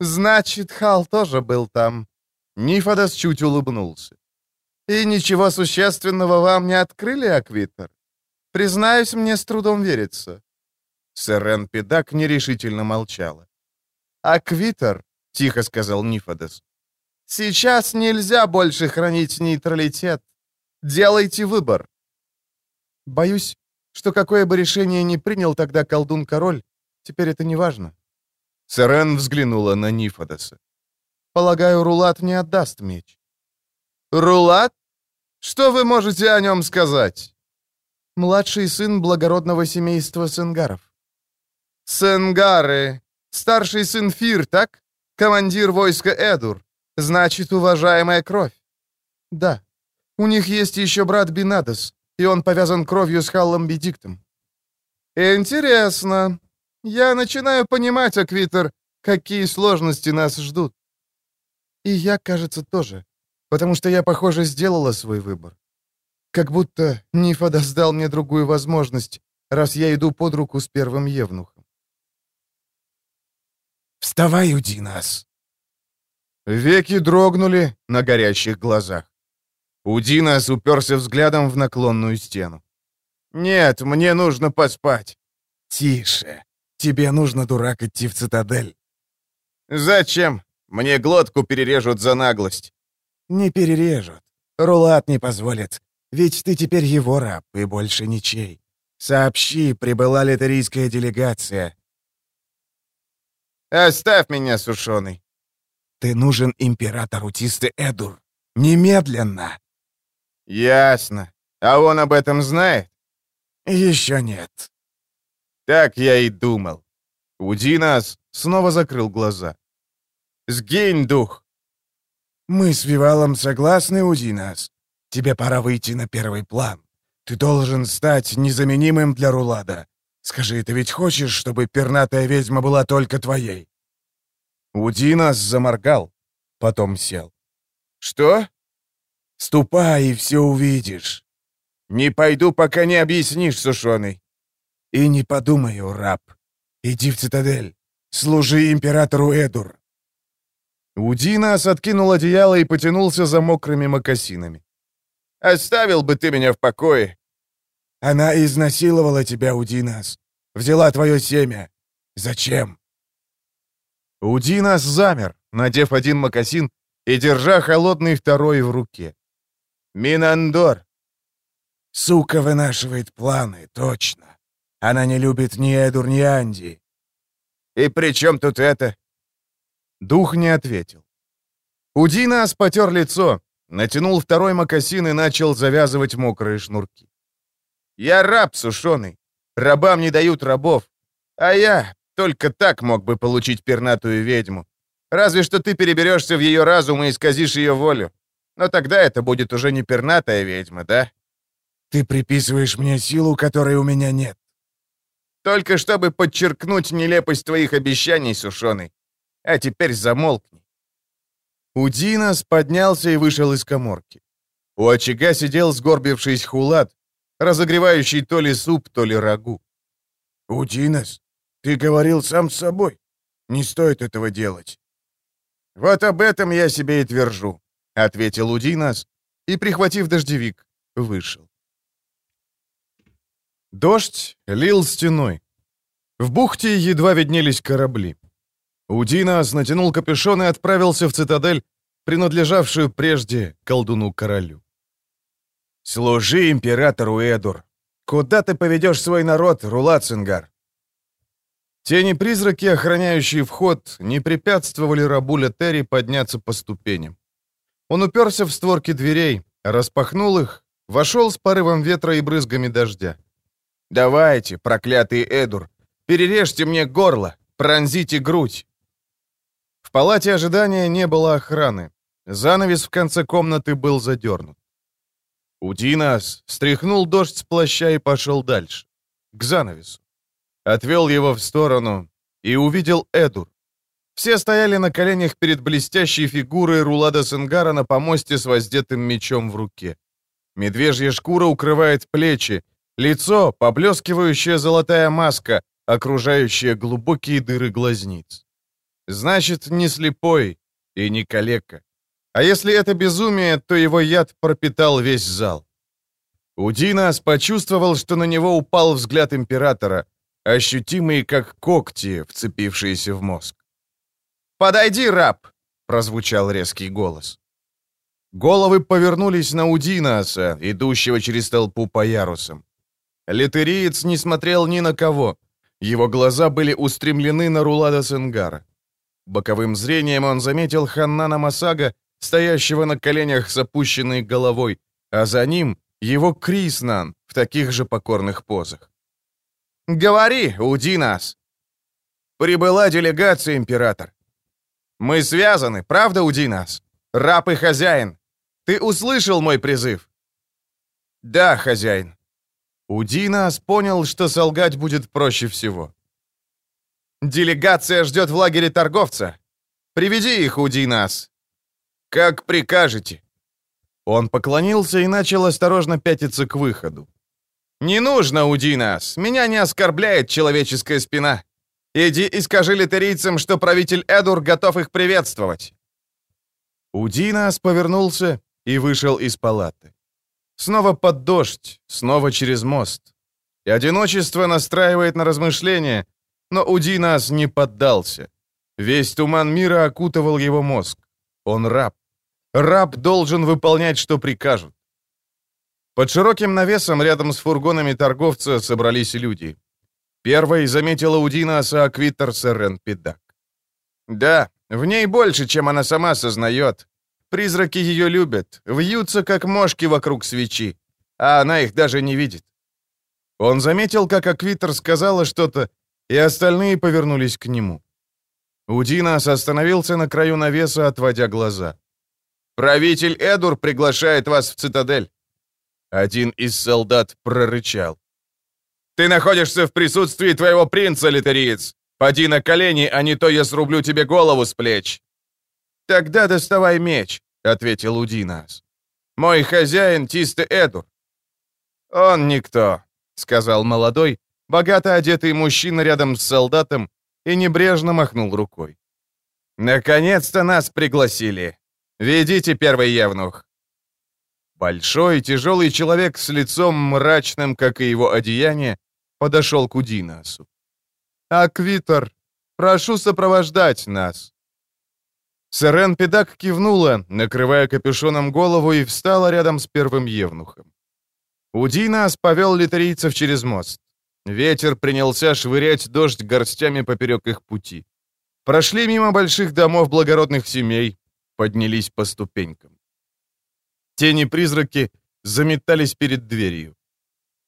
Значит, Хал тоже был там. Нифодос чуть улыбнулся. И ничего существенного вам не открыли, Аквитер? Признаюсь, мне с трудом верится. Сэрен Педак нерешительно молчала. «Аквитер», — тихо сказал Нифодос, — «сейчас нельзя больше хранить нейтралитет. Делайте выбор». «Боюсь, что какое бы решение ни принял тогда колдун-король, теперь это не важно. Сарен взглянула на Нифодоса. «Полагаю, Рулат не отдаст меч». «Рулат? Что вы можете о нем сказать?» «Младший сын благородного семейства Сенгаров». «Сенгары. Старший сын Фир, так? Командир войска Эдур. Значит, уважаемая кровь». «Да. У них есть еще брат Бинадос, и он повязан кровью с Халлом Бедиктом». Интересно. Я начинаю понимать, Аквитер, какие сложности нас ждут. И я, кажется, тоже. Потому что я, похоже, сделала свой выбор. Как будто Нифа сдал мне другую возможность, раз я иду под руку с первым евнухом. «Вставай, Удинас!» Веки дрогнули на горящих глазах. Удинас уперся взглядом в наклонную стену. «Нет, мне нужно поспать». «Тише. Тебе нужно, дурак, идти в цитадель». «Зачем? Мне глотку перережут за наглость». «Не перережут. Рулат не позволит. Ведь ты теперь его раб и больше ничей. Сообщи, прибыла литерийская делегация. Оставь меня, сушеный. Ты нужен императору Тисты Эдур. Немедленно. Ясно. А он об этом знает? Еще нет. Так я и думал. Удинас снова закрыл глаза. Сгинь, дух. Мы с Вивалом согласны, Удинас. Тебе пора выйти на первый план. Ты должен стать незаменимым для Рулада. Скажи, ты ведь хочешь, чтобы пернатая ведьма была только твоей?» Удинас заморгал, потом сел. «Что?» «Ступай, и все увидишь». «Не пойду, пока не объяснишь, сушеный». «И не подумаю, раб. Иди в цитадель. Служи императору Эдур». Удинас откинул одеяло и потянулся за мокрыми мокасинами. Оставил бы ты меня в покое. Она изнасиловала тебя, Удинас. Взяла твое семя. Зачем? Удинас замер, надев один мокасин и держа холодный второй в руке. Минандор. Сука вынашивает планы, точно. Она не любит ни Эдур, ни Анди. И при чем тут это? Дух не ответил. Удинас потер лицо, Натянул второй мокасин и начал завязывать мокрые шнурки. «Я раб сушеный. Рабам не дают рабов. А я только так мог бы получить пернатую ведьму. Разве что ты переберешься в ее разум и исказишь ее волю. Но тогда это будет уже не пернатая ведьма, да?» «Ты приписываешь мне силу, которой у меня нет». «Только чтобы подчеркнуть нелепость твоих обещаний, сушеный. А теперь замолкни. Удинас поднялся и вышел из коморки. У очага сидел сгорбившись хулат, разогревающий то ли суп, то ли рагу. «Удинас, ты говорил сам с собой. Не стоит этого делать». «Вот об этом я себе и твержу», — ответил Удинас и, прихватив дождевик, вышел. Дождь лил стеной. В бухте едва виднелись корабли. Удинас натянул капюшон и отправился в цитадель, принадлежавшую прежде колдуну-королю. «Служи императору Эдур! Куда ты поведешь свой народ, Рулацингар?» Тени-призраки, охраняющие вход, не препятствовали рабу Терри подняться по ступеням. Он уперся в створки дверей, распахнул их, вошел с порывом ветра и брызгами дождя. «Давайте, проклятый Эдур, перережьте мне горло, пронзите грудь!» В палате ожидания не было охраны. Занавес в конце комнаты был задернут. Удинас стряхнул дождь с плаща и пошел дальше, к занавесу. Отвел его в сторону и увидел Эдур. Все стояли на коленях перед блестящей фигурой Рулада Сенгара на помосте с воздетым мечом в руке. Медвежья шкура укрывает плечи, лицо — поблескивающая золотая маска, окружающая глубокие дыры глазниц. Значит, не слепой и не калека. А если это безумие, то его яд пропитал весь зал. Удинас почувствовал, что на него упал взгляд императора, ощутимый как когти, вцепившиеся в мозг. «Подойди, раб!» — прозвучал резкий голос. Головы повернулись на Удинаса, идущего через толпу по ярусам. Литериец не смотрел ни на кого. Его глаза были устремлены на Рулада Сенгара. Боковым зрением он заметил Ханнана Масага, стоящего на коленях с опущенной головой, а за ним его Криснан в таких же покорных позах. «Говори, уди нас!» «Прибыла делегация, император. Мы связаны, правда, уди нас? Раб и хозяин. Ты услышал мой призыв?» «Да, хозяин». Удинас понял, что солгать будет проще всего. «Делегация ждет в лагере торговца. Приведи их, Удинас». «Как прикажете». Он поклонился и начал осторожно пятиться к выходу. «Не нужно, Удинас, меня не оскорбляет человеческая спина. Иди и скажи литерийцам, что правитель Эдур готов их приветствовать». Удинас повернулся и вышел из палаты. Снова под дождь, снова через мост. И одиночество настраивает на размышления, но Удинас не поддался. Весь туман мира окутывал его мозг. Он раб. Раб должен выполнять, что прикажут. Под широким навесом рядом с фургонами торговца собрались люди. Первой заметила Удинаса Аквитер Серен Педак. Да, в ней больше, чем она сама сознает. Призраки ее любят, вьются, как мошки вокруг свечи, а она их даже не видит. Он заметил, как Аквитер сказала что-то, и остальные повернулись к нему. Удинас остановился на краю навеса, отводя глаза. «Правитель Эдур приглашает вас в цитадель». Один из солдат прорычал. «Ты находишься в присутствии твоего принца, литериец! Поди на колени, а не то я срублю тебе голову с плеч!» «Тогда доставай меч», — ответил Удинас. «Мой хозяин Тисты Эдур». «Он никто», — сказал молодой, богато одетый мужчина рядом с солдатом и небрежно махнул рукой. «Наконец-то нас пригласили. Ведите, первый явнух». Большой, тяжелый человек с лицом мрачным, как и его одеяние, подошел к Удинасу. «Аквитер, прошу сопровождать нас». Сарен Педак кивнула, накрывая капюшоном голову, и встала рядом с первым евнухом. Удинас повел литерийцев через мост. Ветер принялся швырять дождь горстями поперек их пути. Прошли мимо больших домов благородных семей, поднялись по ступенькам. Тени-призраки заметались перед дверью.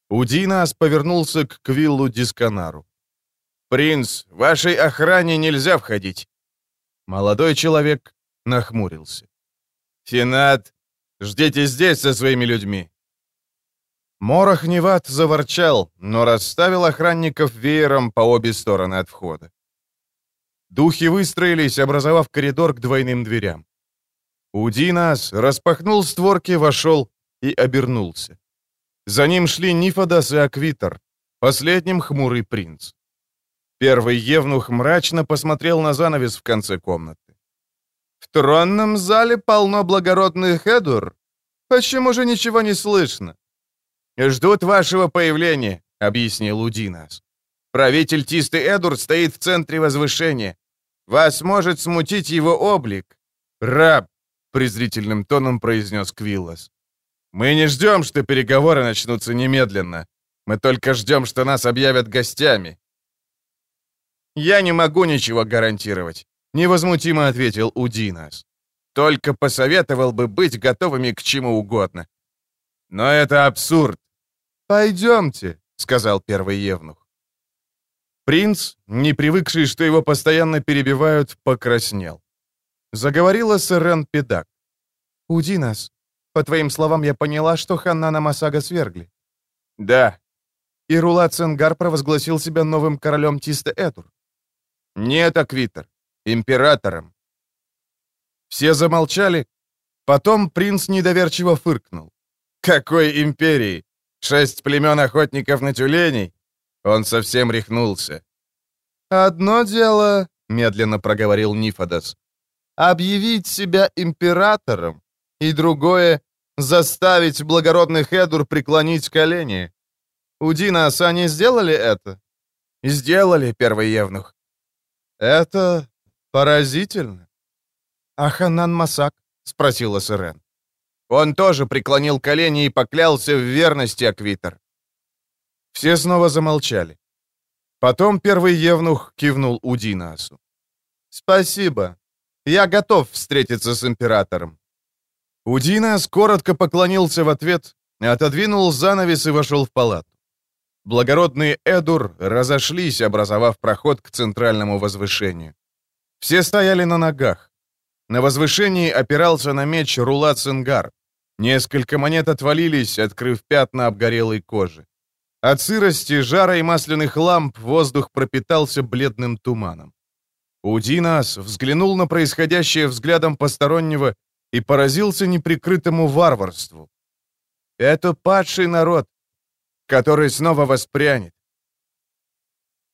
Удинас повернулся к Квиллу Дисканару. «Принц, вашей охране нельзя входить. Молодой человек нахмурился. «Финат, ждите здесь со своими людьми». Морох Неват заворчал, но расставил охранников веером по обе стороны от входа. Духи выстроились, образовав коридор к двойным дверям. Удинас распахнул створки, вошел и обернулся. За ним шли Нифодас и Аквитер, последним хмурый принц. Первый евнух мрачно посмотрел на занавес в конце комнаты. «В тронном зале полно благородных Эдур. Почему же ничего не слышно?» «Ждут вашего появления», — объяснил Удинас. «Правитель Тисты Эдур стоит в центре возвышения. Вас может смутить его облик». «Раб», — презрительным тоном произнес Квиллас. «Мы не ждем, что переговоры начнутся немедленно. Мы только ждем, что нас объявят гостями. «Я не могу ничего гарантировать», — невозмутимо ответил Удинас. «Только посоветовал бы быть готовыми к чему угодно». «Но это абсурд». «Пойдемте», — сказал первый евнух. Принц, не привыкший, что его постоянно перебивают, покраснел. Заговорила Сырен Педак. «Удинас, по твоим словам, я поняла, что Ханнана Масага свергли». «Да». И Рула Ценгар провозгласил себя новым королем Тиста Этур. «Нет, Аквитер, императором». Все замолчали. Потом принц недоверчиво фыркнул. «Какой империи? Шесть племен охотников на тюленей?» Он совсем рехнулся. «Одно дело», — медленно проговорил Нифодос, «объявить себя императором, и другое — заставить благородных Эдур преклонить колени. У Динаса они сделали это?» «Сделали, первый евнух. «Это поразительно». «А Ханан Масак?» — спросила Сирен. Он тоже преклонил колени и поклялся в верности, Аквитер. Все снова замолчали. Потом первый евнух кивнул Удинасу. «Спасибо. Я готов встретиться с императором». Удинас коротко поклонился в ответ, отодвинул занавес и вошел в палату. Благородные Эдур разошлись, образовав проход к центральному возвышению. Все стояли на ногах. На возвышении опирался на меч Рула Цингар. Несколько монет отвалились, открыв пятна обгорелой кожи. От сырости, жара и масляных ламп воздух пропитался бледным туманом. Удинас взглянул на происходящее взглядом постороннего и поразился неприкрытому варварству. Это падший народ, который снова воспрянет.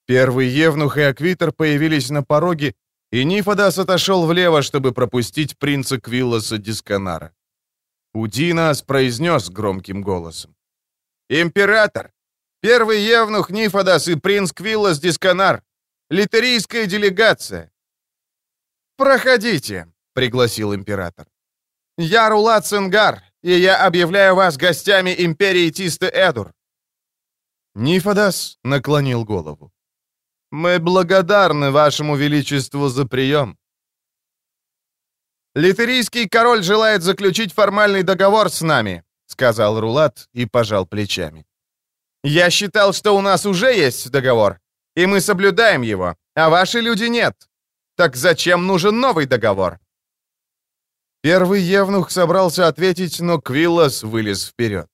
Первый Евнух и Аквитер появились на пороге, и Нифодас отошел влево, чтобы пропустить принца Квиллоса Дисканара. Удинас произнес громким голосом. «Император! Первый Евнух Нифодас и принц Квиллос Дисканар! Литерийская делегация!» «Проходите!» — пригласил император. «Я Рулат Сенгар, и я объявляю вас гостями империи Тисты-Эдур». Нифодас наклонил голову. «Мы благодарны вашему величеству за прием». «Литерийский король желает заключить формальный договор с нами», — сказал Рулат и пожал плечами. «Я считал, что у нас уже есть договор, и мы соблюдаем его, а ваши люди нет. Так зачем нужен новый договор?» Первый Евнух собрался ответить, но Квиллос вылез вперед.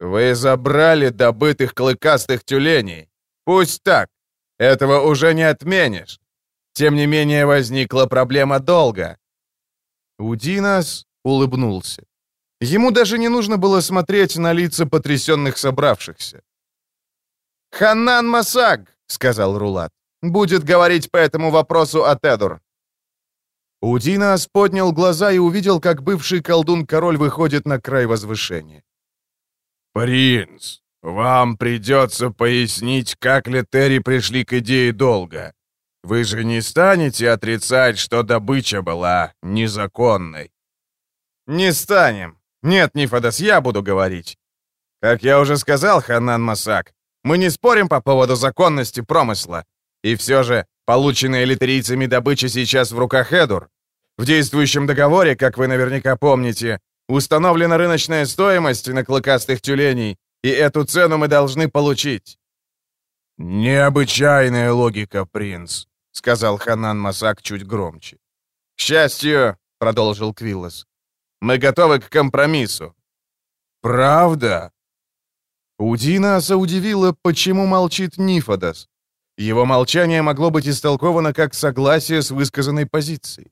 «Вы забрали добытых клыкастых тюленей. Пусть так. Этого уже не отменишь. Тем не менее, возникла проблема долга». Удинас улыбнулся. Ему даже не нужно было смотреть на лица потрясенных собравшихся. «Ханан Масаг», — сказал Рулат, — «будет говорить по этому вопросу от Эдур. Удинас поднял глаза и увидел, как бывший колдун-король выходит на край возвышения. «Принц, вам придется пояснить, как Летери пришли к идее долга. Вы же не станете отрицать, что добыча была незаконной?» «Не станем. Нет, Нифодос, я буду говорить. Как я уже сказал, Ханан Масак, мы не спорим по поводу законности промысла. И все же, полученная литерийцами добыча сейчас в руках Эдур. В действующем договоре, как вы наверняка помните, установлена рыночная стоимость на клыкастых тюленей, и эту цену мы должны получить». «Необычайная логика, принц», — сказал Ханан Масак чуть громче. «К счастью», — продолжил Квиллос, — «мы готовы к компромиссу». «Правда?» Удинаса удивило, почему молчит Нифодос. Его молчание могло быть истолковано как согласие с высказанной позицией.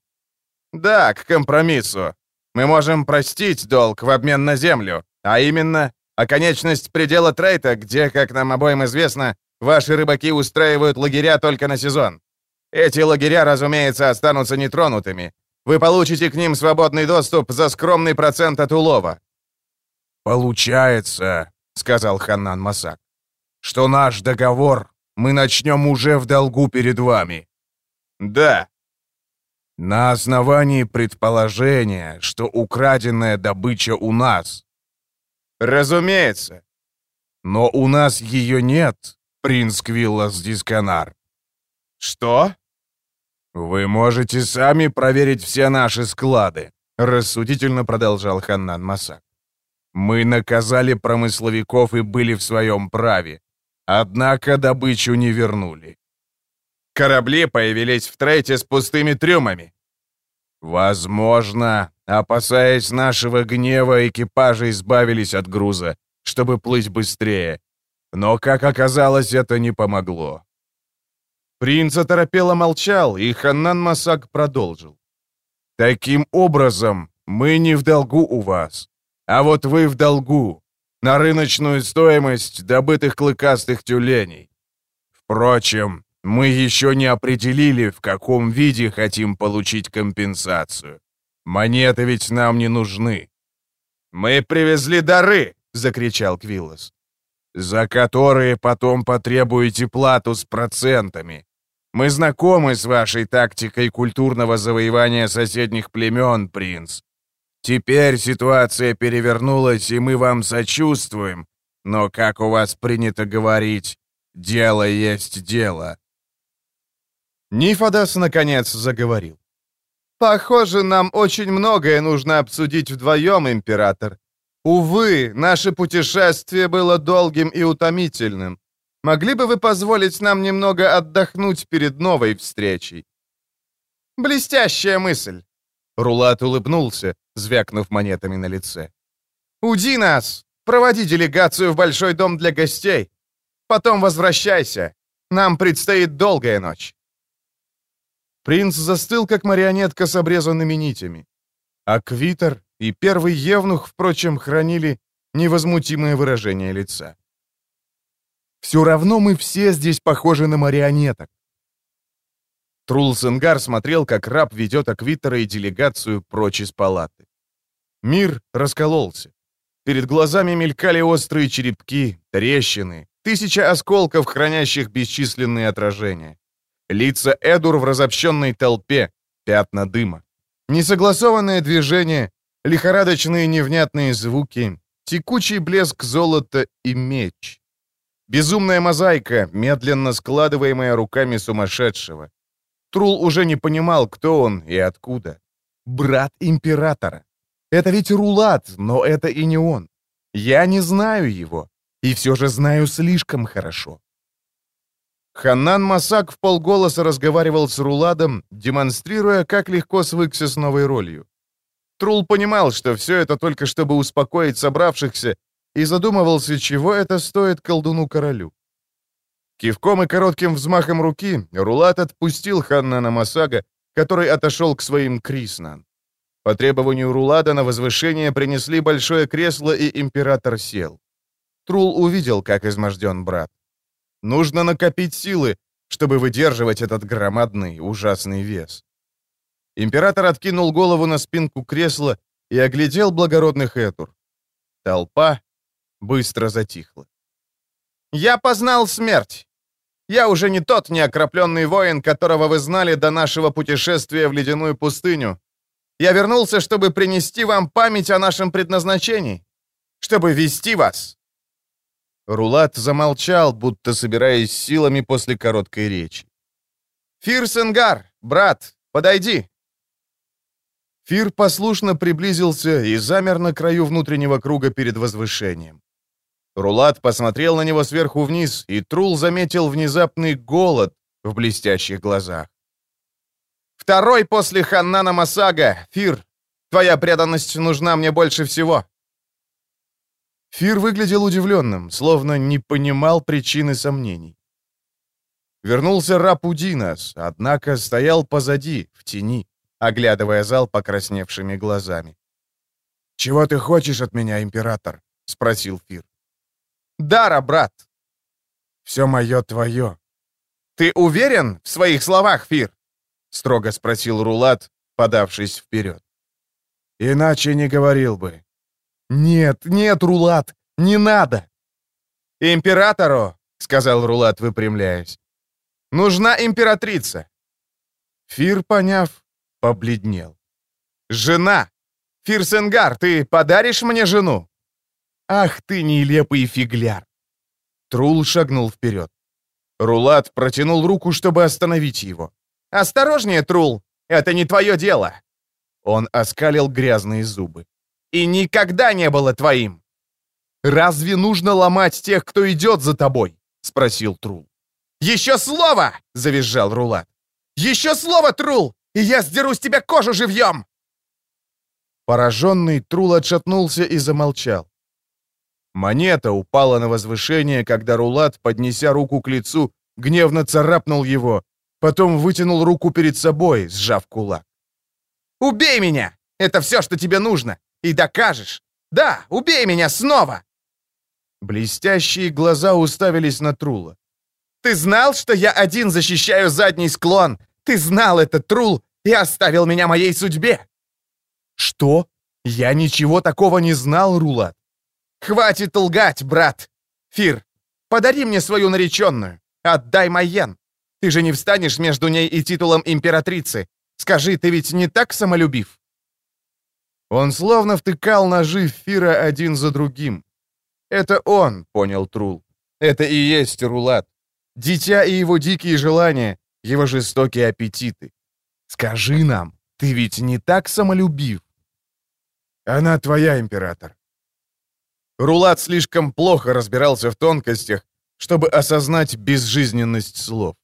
Да, к компромиссу. Мы можем простить долг в обмен на землю, а именно оконечность предела трейта, где, как нам обоим известно, ваши рыбаки устраивают лагеря только на сезон. Эти лагеря, разумеется, останутся нетронутыми. Вы получите к ним свободный доступ за скромный процент от улова». «Получается», — сказал Ханнан Масак, «что наш договор мы начнем уже в долгу перед вами». «Да», на основании предположения, что украденная добыча у нас. Разумеется. Но у нас ее нет, принц Квиллас Дисканар. Что? Вы можете сами проверить все наши склады, рассудительно продолжал Ханнан Масак. Мы наказали промысловиков и были в своем праве. Однако добычу не вернули. Корабли появились в трейте с пустыми трюмами. Возможно, опасаясь нашего гнева, экипажи избавились от груза, чтобы плыть быстрее. Но, как оказалось, это не помогло. Принц оторопело молчал, и Ханнан Масак продолжил. «Таким образом, мы не в долгу у вас, а вот вы в долгу на рыночную стоимость добытых клыкастых тюленей. Впрочем, мы еще не определили, в каком виде хотим получить компенсацию. Монеты ведь нам не нужны». «Мы привезли дары!» — закричал Квиллос. «За которые потом потребуете плату с процентами. Мы знакомы с вашей тактикой культурного завоевания соседних племен, принц. Теперь ситуация перевернулась, и мы вам сочувствуем. Но, как у вас принято говорить, дело есть дело. Нифодас, наконец, заговорил. «Похоже, нам очень многое нужно обсудить вдвоем, император. Увы, наше путешествие было долгим и утомительным. Могли бы вы позволить нам немного отдохнуть перед новой встречей?» «Блестящая мысль!» Рулат улыбнулся, звякнув монетами на лице. «Уди нас! Проводи делегацию в большой дом для гостей. потом возвращайся. Нам предстоит долгая ночь». Принц застыл, как марионетка с обрезанными нитями. А Квитер и первый Евнух, впрочем, хранили невозмутимое выражение лица. «Все равно мы все здесь похожи на марионеток». Трулсенгар смотрел, как раб ведет Аквитера и делегацию прочь из палаты. Мир раскололся. Перед глазами мелькали острые черепки, трещины, тысяча осколков, хранящих бесчисленные отражения. Лица Эдур в разобщенной толпе, пятна дыма. Несогласованное движение, лихорадочные невнятные звуки, текучий блеск золота и меч. Безумная мозаика, медленно складываемая руками сумасшедшего. Трул уже не понимал, кто он и откуда. Брат императора. Это ведь Рулат, но это и не он. Я не знаю его, и все же знаю слишком хорошо. Ханнан Масак в полголоса разговаривал с Руладом, демонстрируя, как легко свыкся с новой ролью. Трул понимал, что все это только чтобы успокоить собравшихся, и задумывался, чего это стоит колдуну-королю. Кивком и коротким взмахом руки Рулат отпустил Ханнана Масага, который отошел к своим Криснан. По требованию Рулада на возвышение принесли большое кресло, и император сел. Трул увидел, как изможден брат. Нужно накопить силы, чтобы выдерживать этот громадный, ужасный вес. Император откинул голову на спинку кресла и оглядел благородных Этур. Толпа быстро затихла. «Я познал смерть. Я уже не тот неокропленный воин, которого вы знали до нашего путешествия в ледяную пустыню, я вернулся, чтобы принести вам память о нашем предназначении, чтобы вести вас». Рулат замолчал, будто собираясь силами после короткой речи. «Фирсенгар, брат, подойди!» Фир послушно приблизился и замер на краю внутреннего круга перед возвышением. Рулат посмотрел на него сверху вниз, и Трул заметил внезапный голод в блестящих глазах. Второй после Ханнана Масага, Фир. Твоя преданность нужна мне больше всего». Фир выглядел удивленным, словно не понимал причины сомнений. Вернулся раб Удинас, однако стоял позади, в тени, оглядывая зал покрасневшими глазами. «Чего ты хочешь от меня, император?» — спросил Фир. «Дара, брат!» «Все мое твое». «Ты уверен в своих словах, Фир?» — строго спросил Рулат, подавшись вперед. «Иначе не говорил бы». «Нет, нет, Рулат, не надо!» «Императору!» — сказал Рулат, выпрямляясь. «Нужна императрица!» Фир, поняв, побледнел. «Жена! Фирсенгар, ты подаришь мне жену?» «Ах ты, нелепый фигляр!» Трул шагнул вперед. Рулат протянул руку, чтобы остановить его. «Осторожнее, Трул! Это не твое дело!» Он оскалил грязные зубы. «И никогда не было твоим!» «Разве нужно ломать тех, кто идет за тобой?» — спросил Трул. «Еще слово!» — завизжал Рулат. «Еще слово, Трул, и я сдеру с тебя кожу живьем!» Пораженный Трул отшатнулся и замолчал. Монета упала на возвышение, когда Рулат, поднеся руку к лицу, гневно царапнул его, Потом вытянул руку перед собой, сжав кулак. «Убей меня! Это все, что тебе нужно! И докажешь! Да, убей меня снова!» Блестящие глаза уставились на Трула. «Ты знал, что я один защищаю задний склон? Ты знал это, Трул, и оставил меня моей судьбе!» «Что? Я ничего такого не знал, Рулат!» «Хватит лгать, брат! Фир, подари мне свою нареченную! Отдай Майен! Ты же не встанешь между ней и титулом императрицы. Скажи, ты ведь не так самолюбив?» Он словно втыкал ножи Фира один за другим. «Это он», — понял Трул. «Это и есть Рулат. Дитя и его дикие желания, его жестокие аппетиты. Скажи нам, ты ведь не так самолюбив?» «Она твоя, император». Рулат слишком плохо разбирался в тонкостях, чтобы осознать безжизненность слов.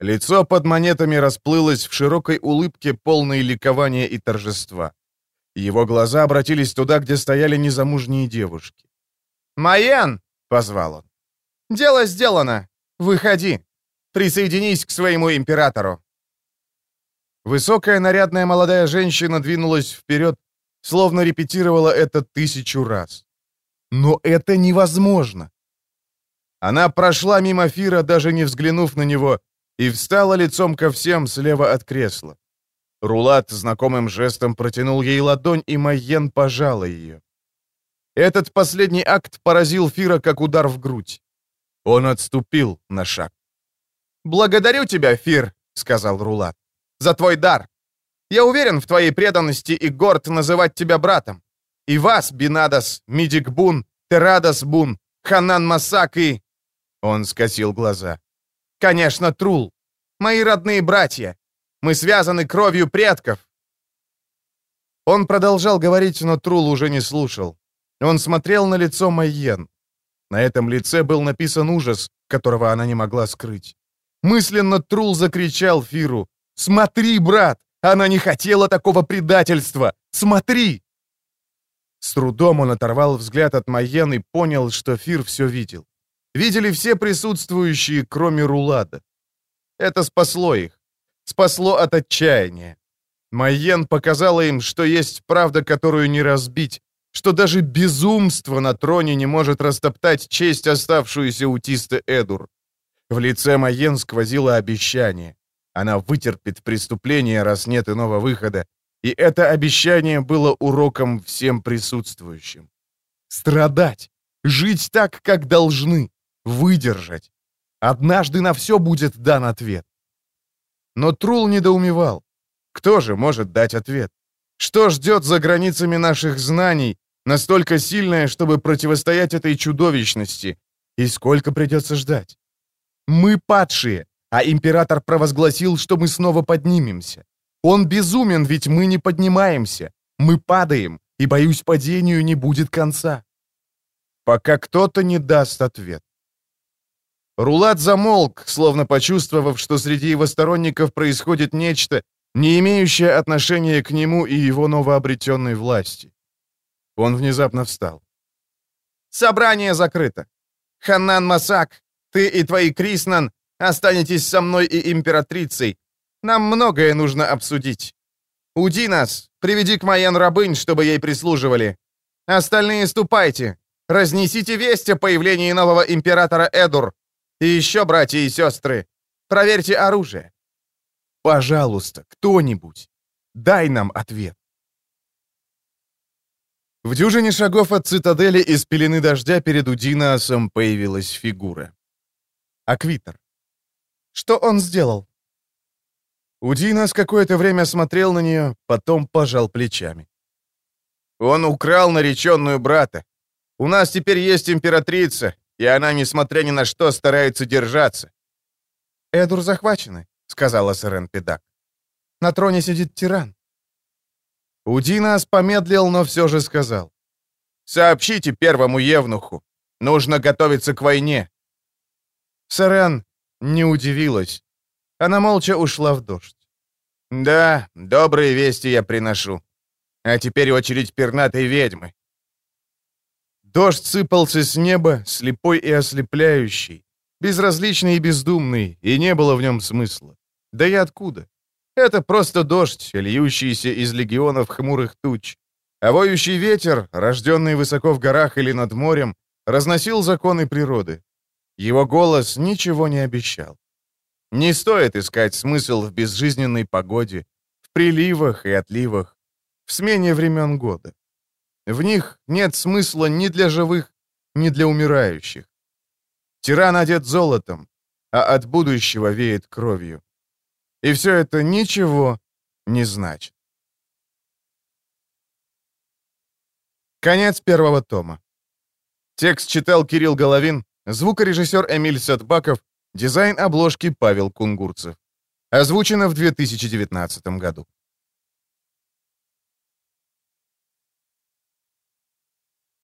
Лицо под монетами расплылось в широкой улыбке, полной ликования и торжества. Его глаза обратились туда, где стояли незамужние девушки. «Майен!» — позвал он. Дело сделано. Выходи. Присоединись к своему императору». Высокая нарядная молодая женщина двинулась вперед, словно репетировала это тысячу раз. Но это невозможно. Она прошла мимо Фира, даже не взглянув на него, и встала лицом ко всем слева от кресла. Рулат знакомым жестом протянул ей ладонь, и Майен пожала ее. Этот последний акт поразил Фира, как удар в грудь. Он отступил на шаг. «Благодарю тебя, Фир», — сказал Рулат, — «за твой дар. Я уверен в твоей преданности и горд называть тебя братом. И вас, Бинадас, Мидик Бун, Терадас Бун, Ханан Масак и...» Он скосил глаза. «Конечно, Трул. Мои родные братья. Мы связаны кровью предков». Он продолжал говорить, но Трул уже не слушал. Он смотрел на лицо Майен. На этом лице был написан ужас, которого она не могла скрыть. Мысленно Трул закричал Фиру. «Смотри, брат! Она не хотела такого предательства! Смотри!» С трудом он оторвал взгляд от Майен и понял, что Фир все видел. Видели все присутствующие, кроме Рулада. Это спасло их. Спасло от отчаяния. Майен показала им, что есть правда, которую не разбить, что даже безумство на троне не может растоптать честь, оставшуюся у Тиста Эдур. В лице Майен сквозило обещание. Она вытерпит преступление, раз нет иного выхода. И это обещание было уроком всем присутствующим. Страдать. Жить так, как должны. Выдержать. Однажды на все будет дан ответ. Но Трул недоумевал. Кто же может дать ответ? Что ждет за границами наших знаний, настолько сильное, чтобы противостоять этой чудовищности? И сколько придется ждать? Мы падшие, а император провозгласил, что мы снова поднимемся. Он безумен, ведь мы не поднимаемся. Мы падаем, и, боюсь, падению не будет конца. Пока кто-то не даст ответ. Рулат замолк, словно почувствовав, что среди его сторонников происходит нечто, не имеющее отношения к нему и его новообретенной власти. Он внезапно встал. «Собрание закрыто. Ханнан Масак, ты и твои Криснан останетесь со мной и императрицей. Нам многое нужно обсудить. Уди нас, приведи к Майен рабынь, чтобы ей прислуживали. Остальные ступайте. Разнесите весть о появлении нового императора Эдур. И еще, братья и сестры, проверьте оружие. Пожалуйста, кто-нибудь, дай нам ответ. В дюжине шагов от цитадели из пелены дождя перед Удинаасом появилась фигура. Аквитер. Что он сделал? Удинас какое-то время смотрел на нее, потом пожал плечами. Он украл нареченную брата. У нас теперь есть императрица, и она, несмотря ни на что, старается держаться. «Эдур захвачены», — сказала Сырен Педак. «На троне сидит тиран». Удинас помедлил, но все же сказал. «Сообщите первому евнуху. Нужно готовиться к войне». Сырен не удивилась. Она молча ушла в дождь. «Да, добрые вести я приношу. А теперь очередь пернатой ведьмы. Дождь сыпался с неба, слепой и ослепляющий, безразличный и бездумный, и не было в нем смысла. Да и откуда? Это просто дождь, льющийся из легионов хмурых туч. А воющий ветер, рожденный высоко в горах или над морем, разносил законы природы. Его голос ничего не обещал. Не стоит искать смысл в безжизненной погоде, в приливах и отливах, в смене времен года. В них нет смысла ни для живых, ни для умирающих. Тиран одет золотом, а от будущего веет кровью. И все это ничего не значит. Конец первого тома. Текст читал Кирилл Головин, звукорежиссер Эмиль Садбаков, дизайн обложки Павел Кунгурцев. Озвучено в 2019 году.